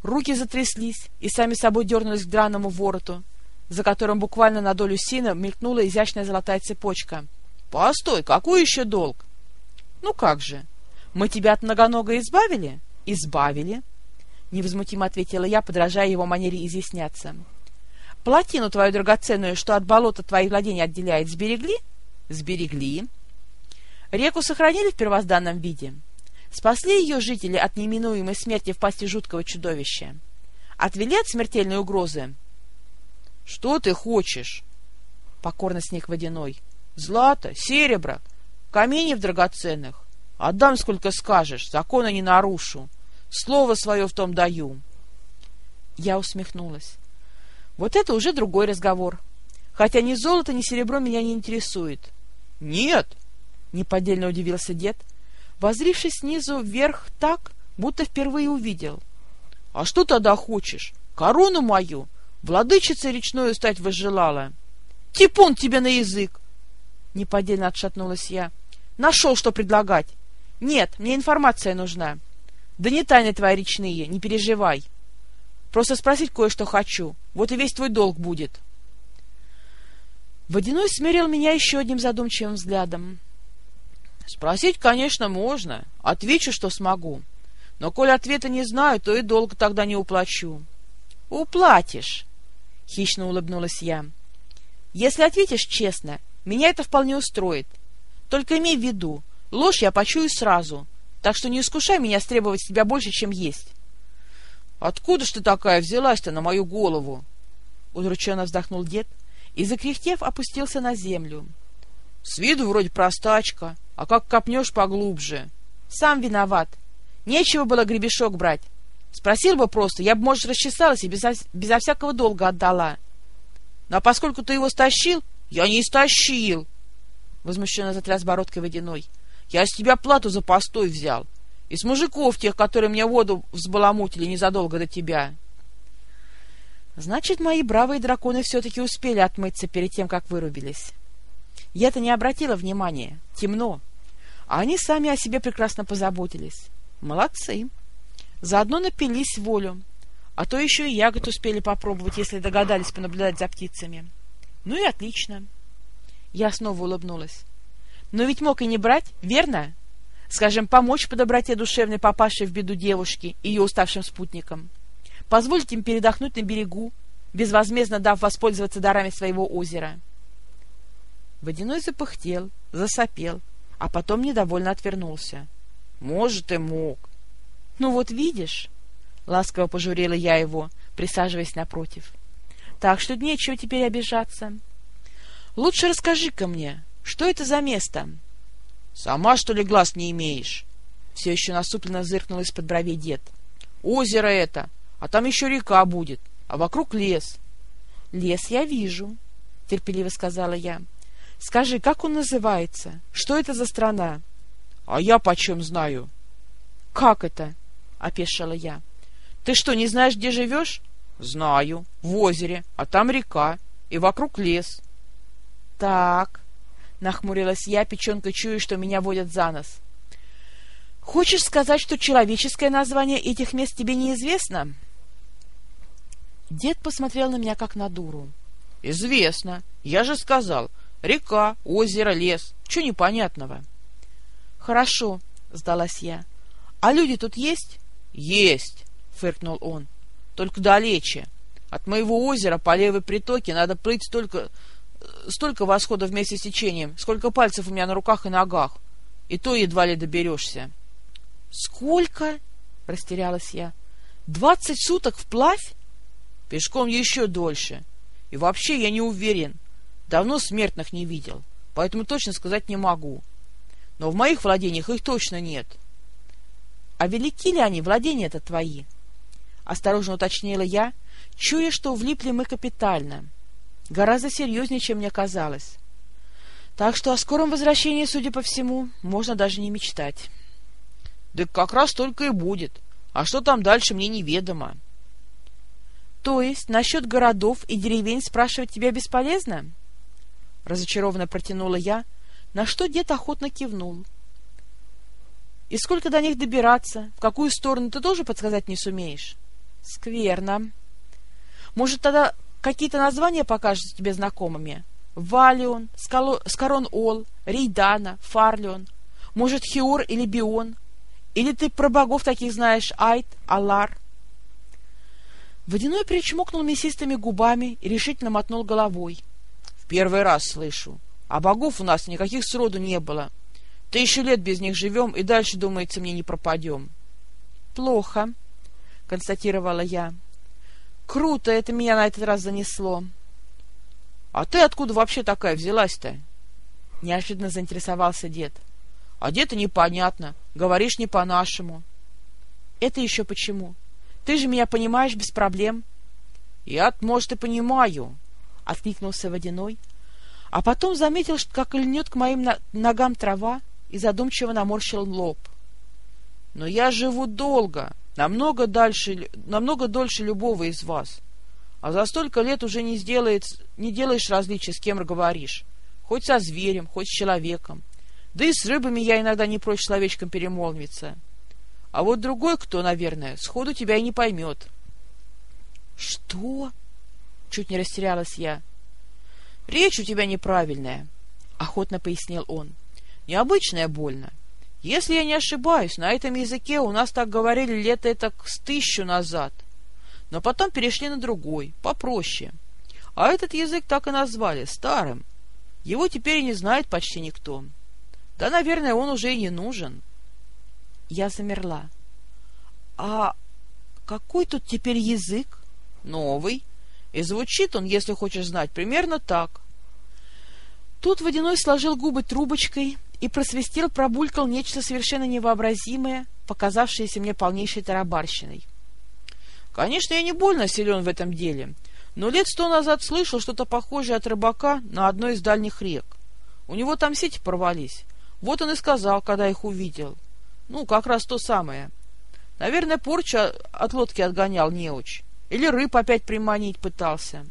Руки затряслись и сами собой дернулись к драному вороту, за которым буквально на долю сина мелькнула изящная золотая цепочка. — Постой, какой еще долг? — Ну как же, мы тебя от многонога избавили? — Избавили, — невозмутимо ответила я, подражая его манере изъясняться. — Плотину твою драгоценную, что от болота твои владения отделяет, сберегли? — Сберегли. — Реку сохранили в первозданном виде? Спасли ее жители от неминуемой смерти в пасти жуткого чудовища? Отвели от смертельной угрозы? — что ты хочешь? Покорно снег водяной. Злато, серебро, каменьев драгоценных. Отдам, сколько скажешь, закона не нарушу. Слово свое в том даю. Я усмехнулась. Вот это уже другой разговор. Хотя ни золото, ни серебро меня не интересует. — Нет! — неподдельно удивился дед, возрившись снизу вверх так, будто впервые увидел. — А что тогда хочешь? Корону мою? Владычица речную стать возжелала. — Типун тебе на язык! Неподдельно отшатнулась я. — Нашел, что предлагать. Нет, мне информация нужна. Да не тайны твои речные, не переживай. Просто спросить кое-что хочу. Вот и весь твой долг будет. Водяной смерил меня еще одним задумчивым взглядом. Спросить, конечно, можно. Отвечу, что смогу. Но коль ответа не знаю, то и долг тогда не уплачу. — Уплатишь, — хищно улыбнулась я. — Если ответишь честно, меня это вполне устроит. Только имей в виду, ложь я почую сразу, так что не искушай меня стребовать с тебя больше, чем есть. — Откуда ж ты такая взялась-то на мою голову? — удрученно вздохнул дед и, закряхтев, опустился на землю. — С виду вроде простачка, а как копнешь поглубже. Сам виноват. Нечего было гребешок брать. Спросил бы просто, я бы, может, расчесалась и безо, безо всякого долга отдала. Но поскольку ты его стащил, я не стащил. Возмущенно затряс бородкой водяной. Я с тебя плату за постой взял. И с мужиков тех, которые мне воду взбаламутили незадолго до тебя. Значит, мои бравые драконы все-таки успели отмыться перед тем, как вырубились. Я-то не обратила внимания. Темно. А они сами о себе прекрасно позаботились. Молодцы. Заодно напились волю. А то еще и ягод успели попробовать, если догадались понаблюдать за птицами. Ну и отлично. Я снова улыбнулась. Но ведь мог и не брать, верно? Скажем, помочь по душевной попавшей в беду девушке и ее уставшим спутникам. Позволить им передохнуть на берегу, безвозмездно дав воспользоваться дарами своего озера. Водяной запыхтел, засопел, а потом недовольно отвернулся. — Может, и мог. — Ну вот видишь, — ласково пожурила я его, присаживаясь напротив. — Так что нечего теперь обижаться. Лучше расскажи-ка мне, что это за место? — Сама, что ли, глаз не имеешь? Все еще насупленно зыркнул из-под бровей дед. — Озеро это, а там еще река будет, а вокруг лес. — Лес я вижу, — терпеливо сказала я. Скажи, как он называется? Что это за страна? — А я почем знаю? — Как это? — опешила я. — Ты что, не знаешь, где живешь? — Знаю. В озере, а там река, и вокруг лес. — Так, — нахмурилась я, печенкой чую, что меня водят за нос. — Хочешь сказать, что человеческое название этих мест тебе неизвестно? Дед посмотрел на меня, как на дуру. — Известно. Я же сказал, Река, озеро, лес. Чего непонятного? — Хорошо, — сдалась я. — А люди тут есть? — Есть, — фыркнул он. — Только далече. От моего озера по левой притоке надо плыть столько... столько восхода вместе с течением, сколько пальцев у меня на руках и ногах. И то едва ли доберешься. — Сколько? — растерялась я. — Двадцать суток вплавь? — Пешком еще дольше. И вообще я не уверен, Давно смертных не видел, поэтому точно сказать не могу. Но в моих владениях их точно нет. — А велики ли они, владения-то твои? — осторожно уточнила я, чуя, что влипли мы капитально. Гораздо серьезнее, чем мне казалось. Так что о скором возвращении, судя по всему, можно даже не мечтать. — Да как раз только и будет. А что там дальше, мне неведомо. — То есть насчет городов и деревень спрашивать тебя бесполезно? —— разочарованно протянула я, на что дед охотно кивнул. — И сколько до них добираться? В какую сторону ты тоже подсказать не сумеешь? — Скверно. — Может, тогда какие-то названия покажутся тебе знакомыми? Валион, Скорон-Ол, Рейдана, Фарлион. Может, Хиор или Бион? Или ты про богов таких знаешь Айт, Алар? Водяной причмокнул мясистыми губами и решительно мотнул головой. Первый раз слышу. А богов у нас никаких сроду не было. Тысячу лет без них живем, и дальше, думается, мне не пропадем. — Плохо, — констатировала я. — Круто это меня на этот раз занесло. — А ты откуда вообще такая взялась-то? — неожиданно заинтересовался дед. — А где-то непонятно. Говоришь не по-нашему. — Это еще почему? Ты же меня понимаешь без проблем. Я, может, и понимаю, — откликнулся Водяной, а потом заметил, как льнет к моим ногам трава и задумчиво наморщил лоб. Но я живу долго, намного дальше, намного дольше любого из вас. А за столько лет уже не, сделает, не делаешь различия, с кем говоришь. Хоть со зверем, хоть с человеком. Да и с рыбами я иногда не прочь человечком перемолвиться. А вот другой кто, наверное, сходу тебя и не поймет. — Что? — чуть не растерялась я. — Речь у тебя неправильная, — охотно пояснил он. — Необычная больно. Если я не ошибаюсь, на этом языке у нас так говорили лет это с тысячу назад. Но потом перешли на другой, попроще. А этот язык так и назвали, старым. Его теперь и не знает почти никто. Да, наверное, он уже и не нужен. Я замерла. А какой тут теперь язык? Новый. И звучит он, если хочешь знать, примерно так. Тут Водяной сложил губы трубочкой и просвистел, пробулькал нечто совершенно невообразимое, показавшееся мне полнейшей тарабарщиной. Конечно, я не больно силен в этом деле, но лет сто назад слышал что-то похожее от рыбака на одной из дальних рек. У него там сети порвались. Вот он и сказал, когда их увидел. Ну, как раз то самое. Наверное, порчу от лодки отгонял неуч. Или рыб опять приманить пытался.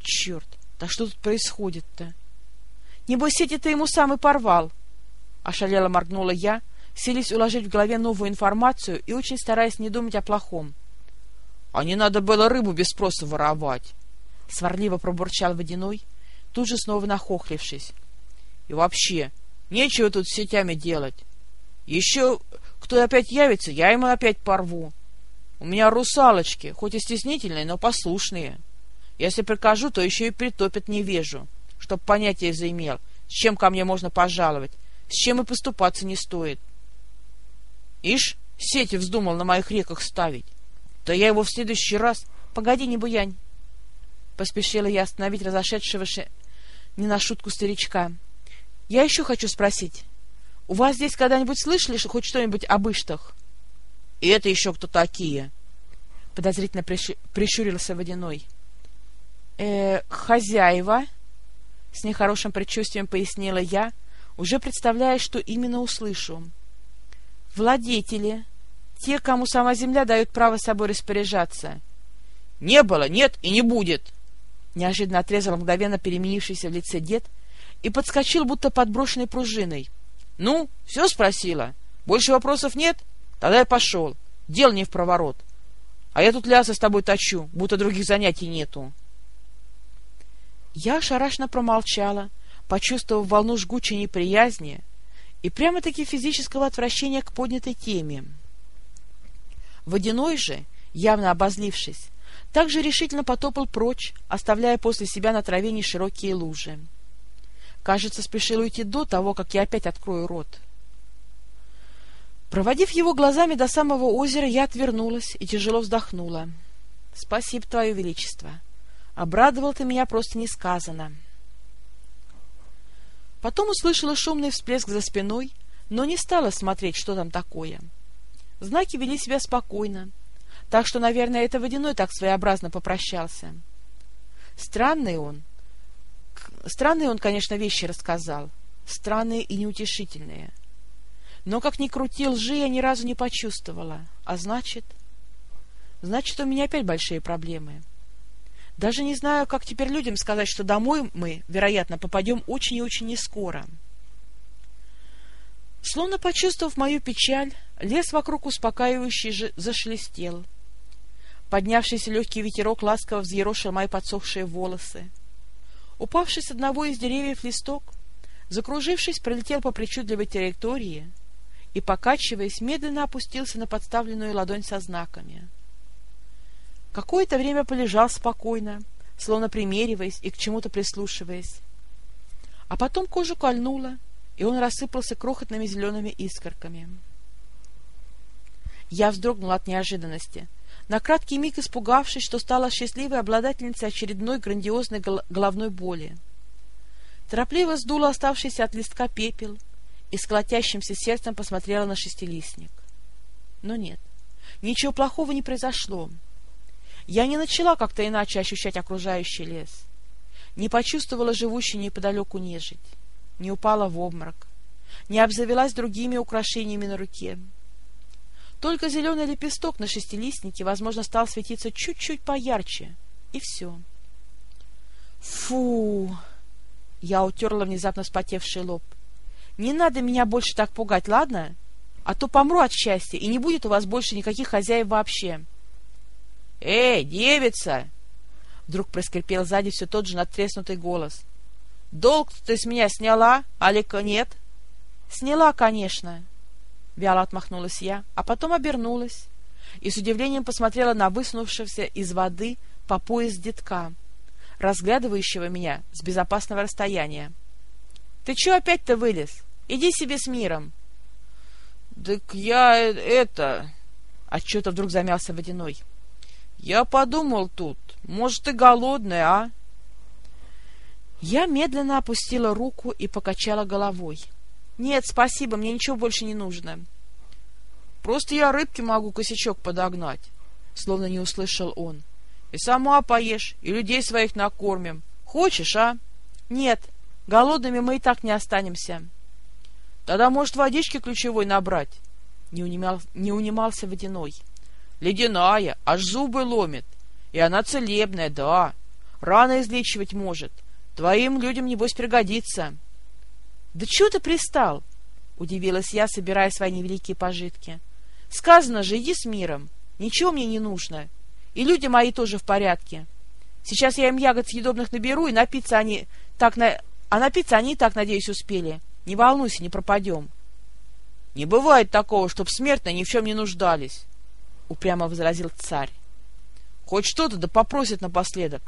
Черт, да что тут происходит-то? Небось, сети-то ему сам и порвал. Ошалело моргнула я, селись уложить в голове новую информацию и очень стараясь не думать о плохом. — А не надо было рыбу без спроса воровать! — сварливо пробурчал Водяной, тут же снова нахохлившись. — И вообще, нечего тут с сетями делать. Еще кто опять явится, я ему опять порву. У меня русалочки, хоть и стеснительные, но послушные. Если прикажу, то еще и притопят невежу чтоб понятие заимел, с чем ко мне можно пожаловать, с чем и поступаться не стоит. Ишь, сети вздумал на моих реках ставить. Да я его в следующий раз... Погоди, не буянь. Поспешила я остановить разошедшегося не на шутку старичка. Я еще хочу спросить. У вас здесь когда-нибудь слышали хоть что-нибудь об иштах? — И это еще кто такие? — подозрительно прищурился Водяной. «Э, — Хозяева, — с нехорошим предчувствием пояснила я, уже представляя, что именно услышу. «Владетели, те, кому сама земля дает право собой распоряжаться». «Не было, нет и не будет!» Неожиданно отрезал мгновенно переменившийся в лице дед и подскочил, будто подброшенной пружиной. «Ну, все спросила? Больше вопросов нет? Тогда я пошел. Дел не в проворот. А я тут лясы с тобой точу, будто других занятий нету». Я ошарашенно промолчала, почувствовав волну жгучей неприязни и прямо-таки физического отвращения к поднятой теме. Водяной же, явно обозлившись, также решительно потопал прочь, оставляя после себя на траве неширокие лужи. Кажется, спешил уйти до того, как я опять открою рот. Проводив его глазами до самого озера, я отвернулась и тяжело вздохнула. — Спасибо, Твое Величество! — Обрадовал ты меня просто несказанно. Потом услышала шумный всплеск за спиной, но не стала смотреть, что там такое. Знаки вели себя спокойно, так что, наверное, это водяной так своеобразно попрощался. Странный он. Странные он, конечно, вещи рассказал. Странные и неутешительные. Но, как ни крути, лжи я ни разу не почувствовала. А значит... Значит, у меня опять большие проблемы. — даже не знаю, как теперь людям сказать, что домой мы, вероятно, попадем очень и очень нескоро. Словно почувствовав мою печаль, лес вокруг успокаивающе же зашелестел. Поднявшийся легкий ветерок ласково взъерошил мои подсохшие волосы. Упавший с одного из деревьев листок, закружившись, пролетел по причудливой траектории и, покачиваясь, медленно опустился на подставленную ладонь со знаками — Какое-то время полежал спокойно, словно примериваясь и к чему-то прислушиваясь. А потом кожу кольнуло, и он рассыпался крохотными зелеными искорками. Я вздрогнула от неожиданности, на краткий миг испугавшись, что стала счастливой обладательницей очередной грандиозной гол головной боли. Торопливо сдула оставшийся от листка пепел и с колотящимся сердцем посмотрела на шестилистник. Но нет — Ничего плохого не произошло. Я не начала как-то иначе ощущать окружающий лес. Не почувствовала живущую неподалеку нежить. Не упала в обморок. Не обзавелась другими украшениями на руке. Только зеленый лепесток на шестилистнике, возможно, стал светиться чуть-чуть поярче. И все. Фу! Я утерла внезапно спотевший лоб. Не надо меня больше так пугать, ладно? А то помру от счастья, и не будет у вас больше никаких хозяев вообще. «Эй, девица!» Вдруг проскрипел сзади все тот же надтреснутый голос. «Долг ты с меня сняла, алика нет?» «Сняла, конечно!» Вяло отмахнулась я, а потом обернулась и с удивлением посмотрела на высунувшегося из воды по пояс детка, разглядывающего меня с безопасного расстояния. — Ты чего опять-то вылез? Иди себе с миром. — Так я э, это... Отчего-то вдруг замялся водяной. — Я подумал тут, может, ты голодная, а? Я медленно опустила руку и покачала головой. — Нет, спасибо, мне ничего больше не нужно. — Просто я рыбки могу косячок подогнать, — словно не услышал он. — И сама поешь, и людей своих накормим. Хочешь, а? — Нет, голодными мы и так не останемся. — Тогда, может, водички ключевой набрать? Не, унимал, не унимался водяной. — Ледяная, аж зубы ломит. И она целебная, да. Рано излечивать может. Твоим людям, небось, пригодится. — Да чего ты пристал? — удивилась я, собирая свои невеликие пожитки. — Сказано же, иди с миром. Ничего мне не нужно. И люди мои тоже в порядке. Сейчас я им ягод съедобных наберу, и напиться они так на... А напиться они и так, надеюсь, успели. — не волнуйся, не пропадем. — Не бывает такого, чтоб смертные ни в чем не нуждались, — упрямо возразил царь. — Хоть что-то да попросит напоследок.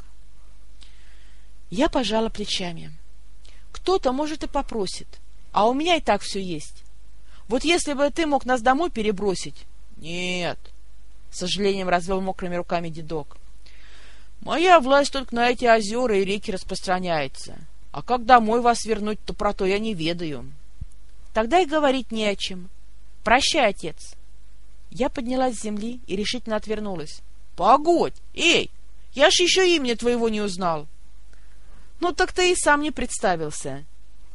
Я пожала плечами. Кто-то, может, и попросит, а у меня и так все есть. Вот если бы ты мог нас домой перебросить... — Нет, — с сожалением развел мокрыми руками дедок. — Моя власть только на эти озера и реки распространяется. — а как домой вас вернуть, то про то я не ведаю. Тогда и говорить не о чем. Прощай, отец. Я поднялась с земли и решительно отвернулась. Погодь! Эй! Я ж еще имени твоего не узнал. Ну так ты и сам не представился.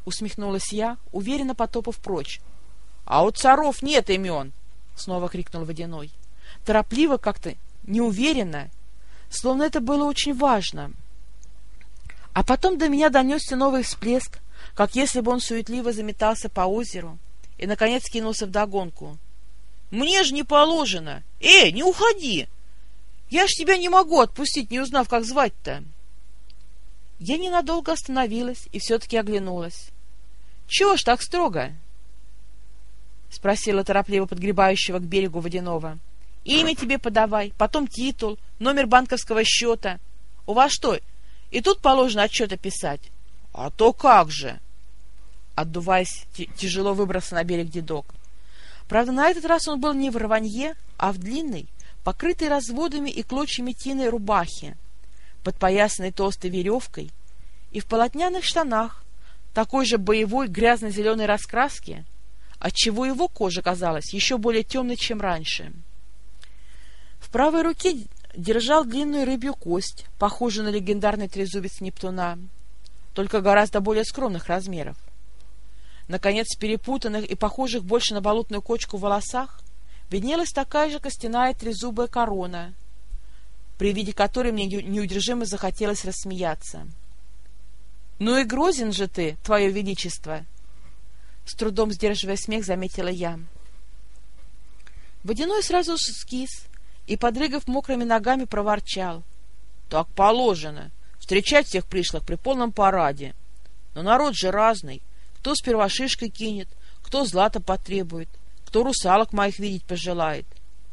Усмехнулась я, уверенно потопав прочь. А у царов нет имен! Снова крикнул Водяной. Торопливо как-то, неуверенно, словно это было очень важно. — а потом до меня донесся новый всплеск, как если бы он суетливо заметался по озеру и, наконец, кинулся вдогонку. — Мне же не положено! Эй, не уходи! Я ж тебя не могу отпустить, не узнав, как звать-то! Я ненадолго остановилась и все-таки оглянулась. — Чего ж так строго? — спросила торопливо подгребающего к берегу водяного. — Имя тебе подавай, потом титул, номер банковского счета. У вас что, и тут положено отчеты писать. — А то как же! Отдуваясь, тяжело выбрался на берег дедок. Правда, на этот раз он был не в рванье, а в длинной, покрытой разводами и клочьями тиной рубахе, подпоясанной толстой веревкой, и в полотняных штанах, такой же боевой грязно-зеленой раскраски, отчего его кожа казалась еще более темной, чем раньше. В правой руке держал длинную рыбью кость, похожую на легендарный трезубец Нептуна, только гораздо более скромных размеров. Наконец, перепутанных и похожих больше на болотную кочку в волосах, виднелась такая же костяная трезубая корона, при виде которой мне неудержимо захотелось рассмеяться. — Ну и грозен же ты, твое величество! С трудом сдерживая смех, заметила я. Водяной сразу скис, и, подрыгав мокрыми ногами, проворчал. — Так положено. Встречать всех пришлых при полном параде. Но народ же разный. Кто сперва шишкой кинет, кто злато потребует, кто русалок моих видеть пожелает.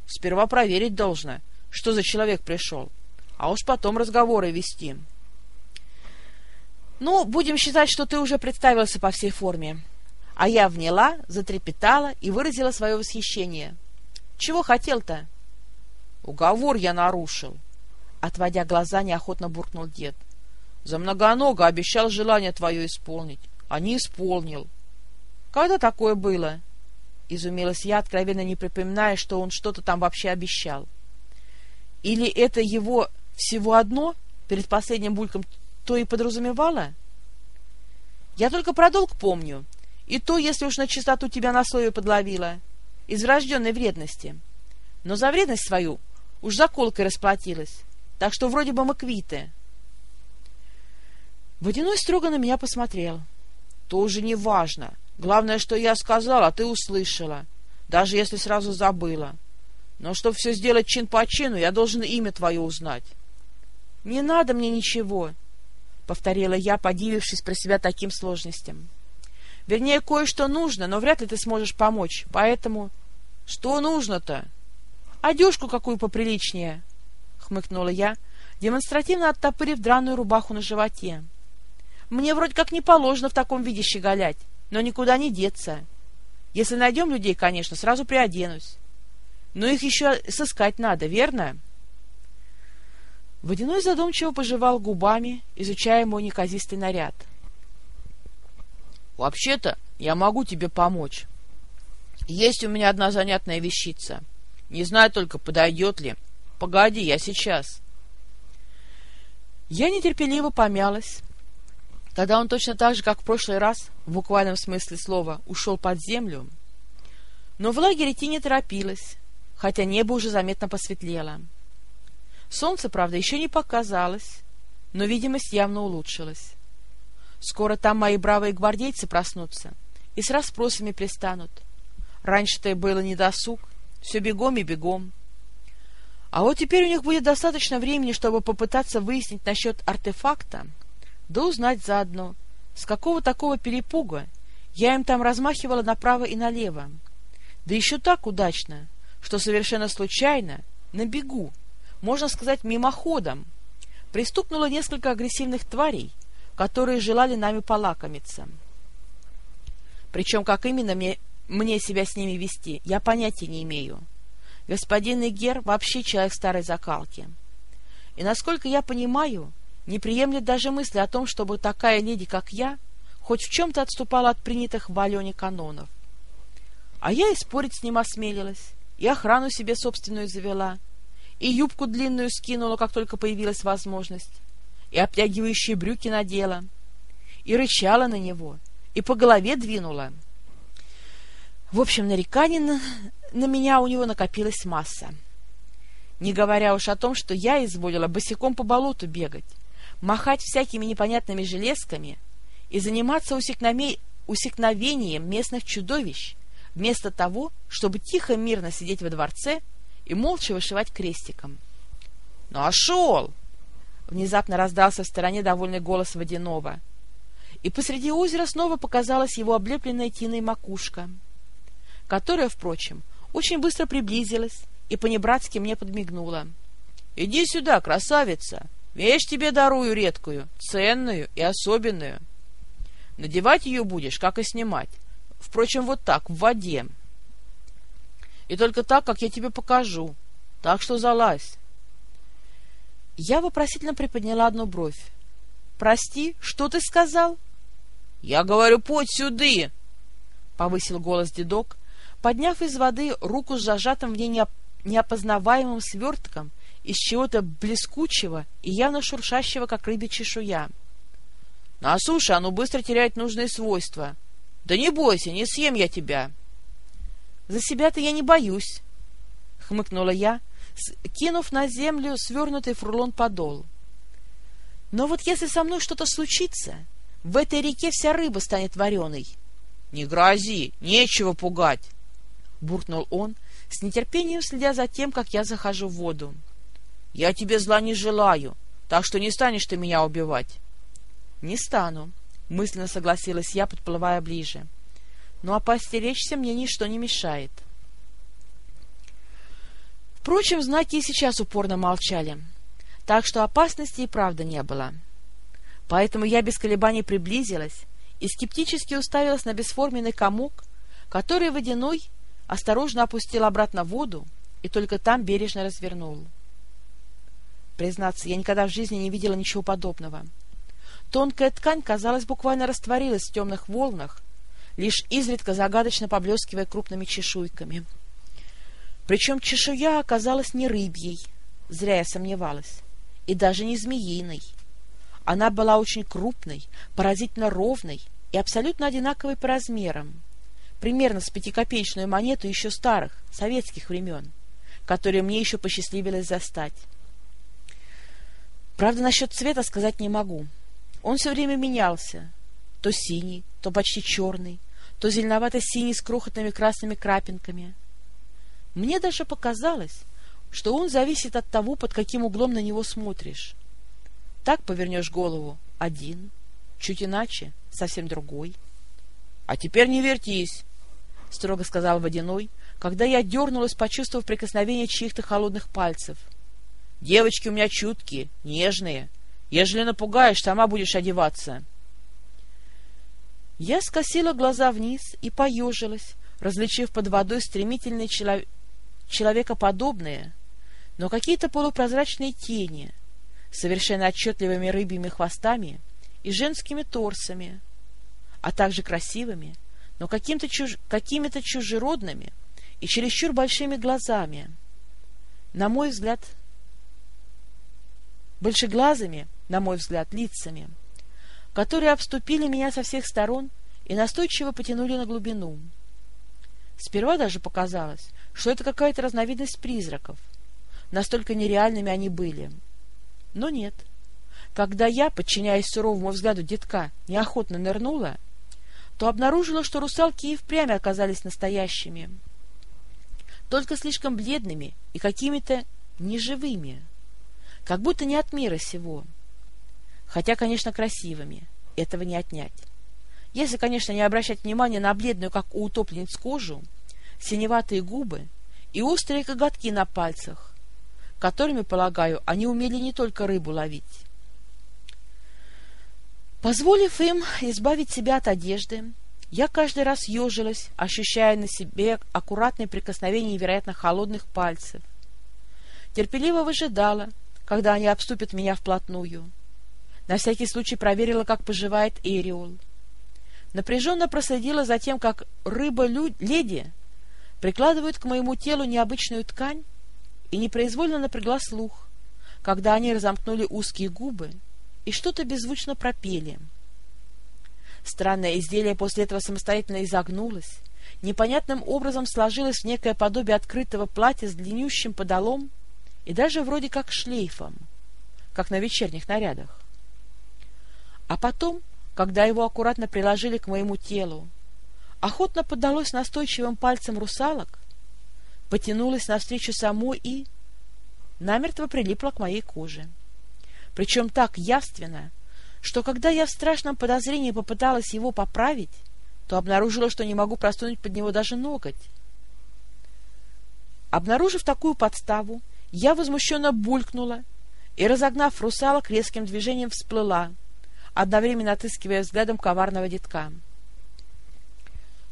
Сперва проверить должно, что за человек пришел, а уж потом разговоры вести. Ну, будем считать, что ты уже представился по всей форме. А я вняла, затрепетала и выразила свое восхищение. Чего хотел-то? Уговор я нарушил. Отводя глаза, неохотно буркнул дед. За многонога обещал желание твое исполнить, а не исполнил. Когда такое было? — изумилась я, откровенно не припоминая, что он что-то там вообще обещал. «Или это его всего одно перед последним бульком то и подразумевало?» «Я только про долг помню, и то, если уж на чистоту тебя на слове подловила, из врожденной вредности. Но за вредность свою уж заколкой расплатилась, так что вроде бы мы квиты». Водяной строго на меня посмотрел. «Тоже не важно. Главное, что я сказал, а ты услышала, даже если сразу забыла. Но чтобы все сделать чин по чину, я должен имя твое узнать». «Не надо мне ничего», — повторила я, подивившись про себя таким сложностям. «Вернее, кое-что нужно, но вряд ли ты сможешь помочь, поэтому...» «Что нужно-то?» «Одежку какую поприличнее», — хмыкнула я, демонстративно оттопырив драную рубаху на животе. Мне вроде как не положено в таком виде щеголять, но никуда не деться. Если найдем людей, конечно, сразу приоденусь. Но их еще сыскать надо, верно? Водяной задумчиво пожевал губами, изучая мой неказистый наряд. «Вообще-то я могу тебе помочь. Есть у меня одна занятная вещица. Не знаю только, подойдет ли. Погоди, я сейчас». Я нетерпеливо помялась, Тогда он точно так же, как в прошлый раз, в буквальном смысле слова, ушел под землю. Но в лагере идти не торопилась, хотя небо уже заметно посветлело. Солнце, правда, еще не показалось, но видимость явно улучшилась. Скоро там мои бравые гвардейцы проснутся и с расспросами пристанут. Раньше-то и было недосуг, все бегом и бегом. А вот теперь у них будет достаточно времени, чтобы попытаться выяснить насчет артефакта, да узнать заодно, с какого такого перепуга я им там размахивала направо и налево. Да еще так удачно, что совершенно случайно, на бегу, можно сказать мимоходом, пристукнуло несколько агрессивных тварей, которые желали нами полакомиться. Причем, как именно мне, мне себя с ними вести, я понятия не имею. Господин Игер вообще человек старой закалки. И, насколько я понимаю, не приемлет даже мысли о том, чтобы такая леди, как я, хоть в чем-то отступала от принятых в Алене канонов. А я и спорить с ним осмелилась, и охрану себе собственную завела, и юбку длинную скинула, как только появилась возможность, и обтягивающие брюки надела, и рычала на него, и по голове двинула. В общем, нареканий на, на меня у него накопилась масса. Не говоря уж о том, что я изволила босиком по болоту бегать, махать всякими непонятными железками и заниматься усекновением местных чудовищ, вместо того, чтобы тихо мирно сидеть во дворце и молча вышивать крестиком. «Нашел!» — внезапно раздался в стороне довольный голос Водянова. И посреди озера снова показалась его облепленная тиной макушка, которая, впрочем, очень быстро приблизилась и по-небратски мне подмигнула. «Иди сюда, красавица! Вещь тебе дарую редкую, ценную и особенную. Надевать ее будешь, как и снимать. Впрочем, вот так, в воде. И только так, как я тебе покажу. Так что залазь. Я вопросительно приподняла одну бровь. «Прости, что ты сказал?» «Я говорю, подь сюды!» — повысил голос дедок, подняв из воды руку с зажатым в ней неопознаваемым свертком из чего-то блескучего и явно шуршащего, как рыбья чешуя. — На суше оно быстро теряет нужные свойства. Да не бойся, не съем я тебя. — За себя-то я не боюсь, — хмыкнула я, кинув на землю свернутый фрулон подол. — Но вот если со мной что-то случится, в этой реке вся рыба станет вареной. — Не грози, нечего пугать, — буркнул он, с нетерпением следя за тем, как я захожу в воду. — я тебе зла не желаю, так что не станешь ты меня убивать. — Не стану, — мысленно согласилась я, подплывая ближе. — Ну а постеречься мне ничто не мешает. Впрочем, знаки и сейчас упорно молчали, так что опасности и правда не было. Поэтому я без колебаний приблизилась и скептически уставилась на бесформенный комок, который водяной осторожно опустил обратно в воду и только там бережно развернул. — Признаться, я никогда в жизни не видела ничего подобного. Тонкая ткань, казалось, буквально растворилась в темных волнах, лишь изредка загадочно поблескивая крупными чешуйками. Причем чешуя оказалась не рыбьей, зря я сомневалась, и даже не змеиной. Она была очень крупной, поразительно ровной и абсолютно одинаковой по размерам, примерно с пятикопеечную монету еще старых, советских времен, которые мне еще посчастливилось застать. Правда, насчет цвета сказать не могу. Он все время менялся. То синий, то почти черный, то зеленовато-синий с крохотными красными крапинками. Мне даже показалось, что он зависит от того, под каким углом на него смотришь. Так повернешь голову — один, чуть иначе — совсем другой. — А теперь не вертись, — строго сказал Водяной, когда я дернулась, почувствовав прикосновение чьих-то холодных пальцев. — Девочки у меня чуткие, нежные. Ежели напугаешь, сама будешь одеваться. Я скосила глаза вниз и поежилась, различив под водой стремительные чело... человекоподобные, но какие-то полупрозрачные тени, совершенно отчетливыми рыбьими хвостами и женскими торсами, а также красивыми, но каким-то чуж... какими-то чужеродными и чересчур большими глазами. На мой взгляд, большеглазыми, на мой взгляд, лицами, которые обступили меня со всех сторон и настойчиво потянули на глубину. Сперва даже показалось, что это какая-то разновидность призраков. Настолько нереальными они были. Но нет. Когда я, подчиняясь суровому взгляду детка, неохотно нырнула, то обнаружила, что русалки и впрямь оказались настоящими. Только слишком бледными и какими-то неживыми. Как будто не от мира сего. Хотя, конечно, красивыми. Этого не отнять. Если, конечно, не обращать внимания на бледную, как у утопленниц, кожу, синеватые губы и острые коготки на пальцах, которыми, полагаю, они умели не только рыбу ловить. Позволив им избавить себя от одежды, я каждый раз ежилась, ощущая на себе аккуратные прикосновения вероятно холодных пальцев. Терпеливо выжидала, когда они обступят меня вплотную. На всякий случай проверила, как поживает Эриол. Напряженно проследила за тем, как рыба-леди прикладывает к моему телу необычную ткань и непроизвольно напрягла слух, когда они разомкнули узкие губы и что-то беззвучно пропели. Странное изделие после этого самостоятельно изогнулось, непонятным образом сложилось в некое подобие открытого платья с длиннющим подолом и даже вроде как шлейфом, как на вечерних нарядах. А потом, когда его аккуратно приложили к моему телу, охотно поддалось настойчивым пальцем русалок, потянулась навстречу самой и намертво прилипла к моей коже причем так явственно, что когда я в страшном подозрении попыталась его поправить, то обнаружила, что не могу просунуть под него даже ноготь. Обнаружив такую подставу, я возмущенно булькнула и, разогнав русалок, резким движением всплыла, одновременно отыскивая взглядом коварного детка.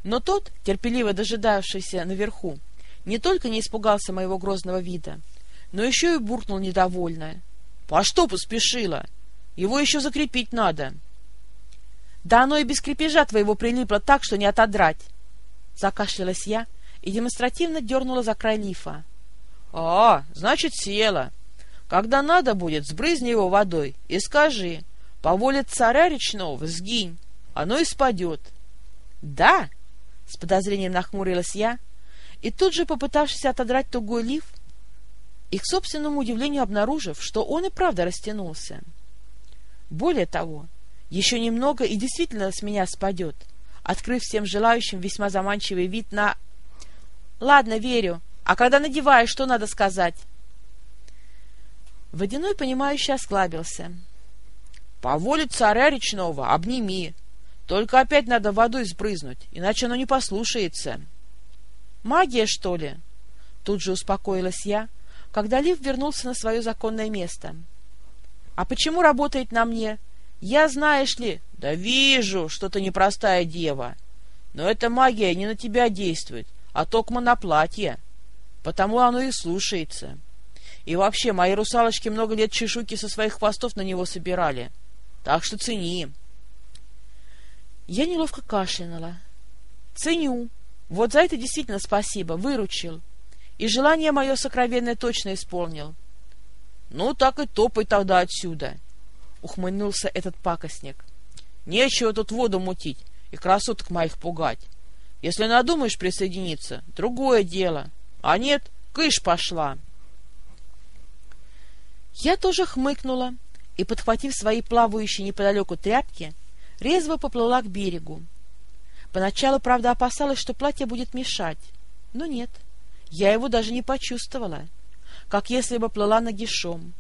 Но тот, терпеливо дожидавшийся наверху, не только не испугался моего грозного вида, но еще и буркнул недовольно —— По что поспешила? Его еще закрепить надо. — Да оно и без крепежа твоего прилипло так, что не отодрать. Закашлялась я и демонстративно дернула за край лифа. — А, значит, села. Когда надо будет, сбрызни его водой и скажи, по воле царя речного сгинь, оно и спадет. — Да? — с подозрением нахмурилась я, и тут же, попытавшись отодрать тугой лиф, и, к собственному удивлению обнаружив, что он и правда растянулся. Более того, еще немного и действительно с меня спадет, открыв всем желающим весьма заманчивый вид на... Ладно, верю. А когда надеваешь, что надо сказать? Водяной, понимающий, осклабился. — По воле царя речного обними. Только опять надо водой сбрызнуть, иначе оно не послушается. — Магия, что ли? Тут же успокоилась я, когда Лив вернулся на свое законное место. — А почему работает на мне? Я, знаешь ли... — Да вижу, что ты непростая дева. Но эта магия не на тебя действует, а токмо на платье. Потому оно и слушается. И вообще, мои русалочки много лет чешуйки со своих хвостов на него собирали. Так что цени. Я неловко кашлянула. Ценю. Вот за это действительно спасибо, выручил. И желание мое сокровенное точно исполнил. — Ну, так и топай тогда отсюда, — ухмыльнулся этот пакостник. — Нечего тут воду мутить и красоток моих пугать. Если надумаешь присоединиться, другое дело. А нет, кыш пошла. Я тоже хмыкнула и, подхватив свои плавающие неподалеку тряпки, резво поплыла к берегу. Поначалу, правда, опасалась, что платье будет мешать, но нет, я его даже не почувствовала, как если бы плыла нагишом.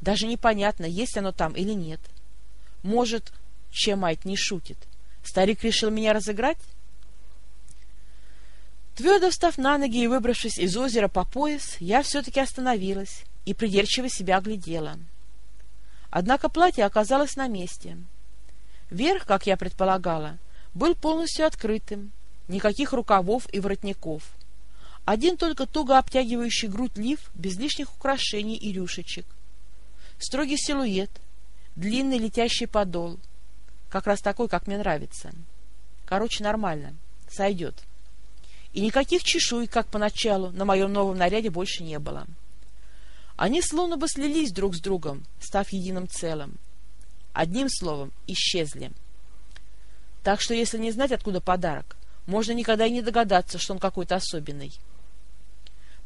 Даже непонятно, есть оно там или нет. Может, Чемайт не шутит. Старик решил меня разыграть? Твердо встав на ноги и выбравшись из озера по пояс, я все-таки остановилась и придирчиво себя оглядела. Однако платье оказалось на месте. Верх, как я предполагала, был полностью открытым, никаких рукавов и воротников. Один только туго обтягивающий грудь лиф без лишних украшений и рюшечек. Строгий силуэт, длинный летящий подол, как раз такой, как мне нравится. Короче, нормально, сойдет. — и никаких чешуй, как поначалу, на моем новом наряде больше не было. Они словно бы слились друг с другом, став единым целым. Одним словом, исчезли. Так что, если не знать, откуда подарок, можно никогда и не догадаться, что он какой-то особенный.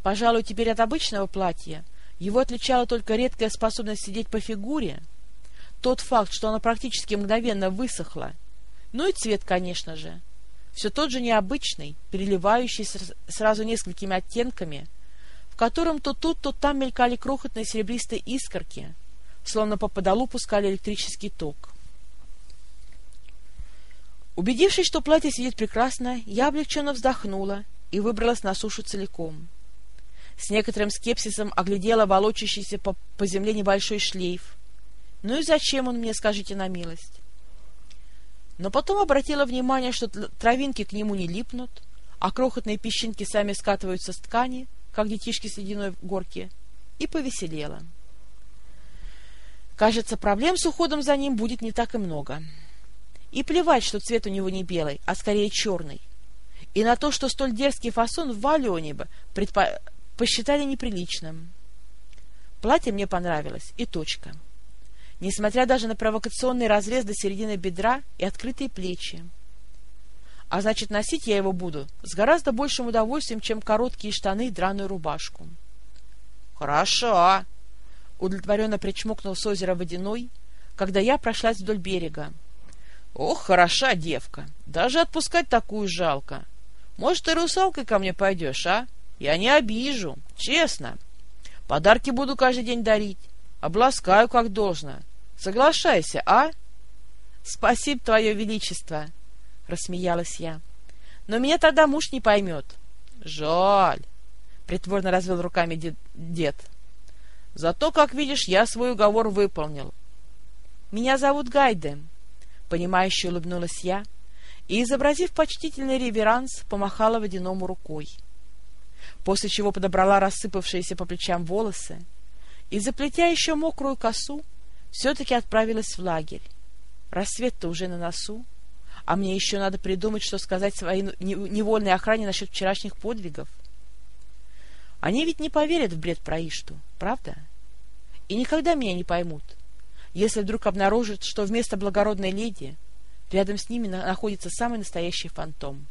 Пожалуй, теперь от обычного платья его отличала только редкая способность сидеть по фигуре, тот факт, что оно практически мгновенно высохло, ну и цвет, конечно же, все тот же необычный, переливающийся сразу несколькими оттенками, в котором то тут, то там мелькали крохотные серебристые искорки, словно по подолу пускали электрический ток. Убедившись, что платье сидит прекрасно, я облегченно вздохнула и выбралась на сушу целиком. С некоторым скепсисом оглядела волочащийся по, по земле небольшой шлейф. Ну и зачем он мне, скажите на милость? Но потом обратила внимание, что травинки к нему не липнут, а крохотные песчинки сами скатываются с ткани, как детишки с ледяной горки, и повеселела. Кажется, проблем с уходом за ним будет не так и много. И плевать, что цвет у него не белый, а скорее черный. И на то, что столь дерзкий фасон в Валионе бы предпо... посчитали неприличным. Платье мне понравилось, и точка. — несмотря даже на провокационный разрез до середины бедра и открытые плечи. А значит, носить я его буду с гораздо большим удовольствием, чем короткие штаны и драную рубашку. — Хорошо! — удовлетворенно причмокнул с озера водяной, когда я прошлась вдоль берега. — Ох, хороша девка! Даже отпускать такую жалко. Может, ты русалкой ко мне пойдешь, а? Я не обижу, честно. Подарки буду каждый день дарить. Обласкаю как должно. Соглашайся, а? — Спасибо, твое величество, — рассмеялась я. — Но меня тогда муж не поймет. — Жаль, — притворно развел руками дед. Зато, как видишь, я свой уговор выполнил. — Меня зовут Гайде, — понимающе улыбнулась я, и, изобразив почтительный реверанс, помахала водяному рукой. После чего подобрала рассыпавшиеся по плечам волосы и, заплетя еще мокрую косу, все-таки отправилась в лагерь. Рассвет-то уже на носу, а мне еще надо придумать, что сказать своей невольной охране насчет вчерашних подвигов. Они ведь не поверят в бред про Ишту, правда? И никогда меня не поймут, если вдруг обнаружат, что вместо благородной леди рядом с ними находится самый настоящий фантом.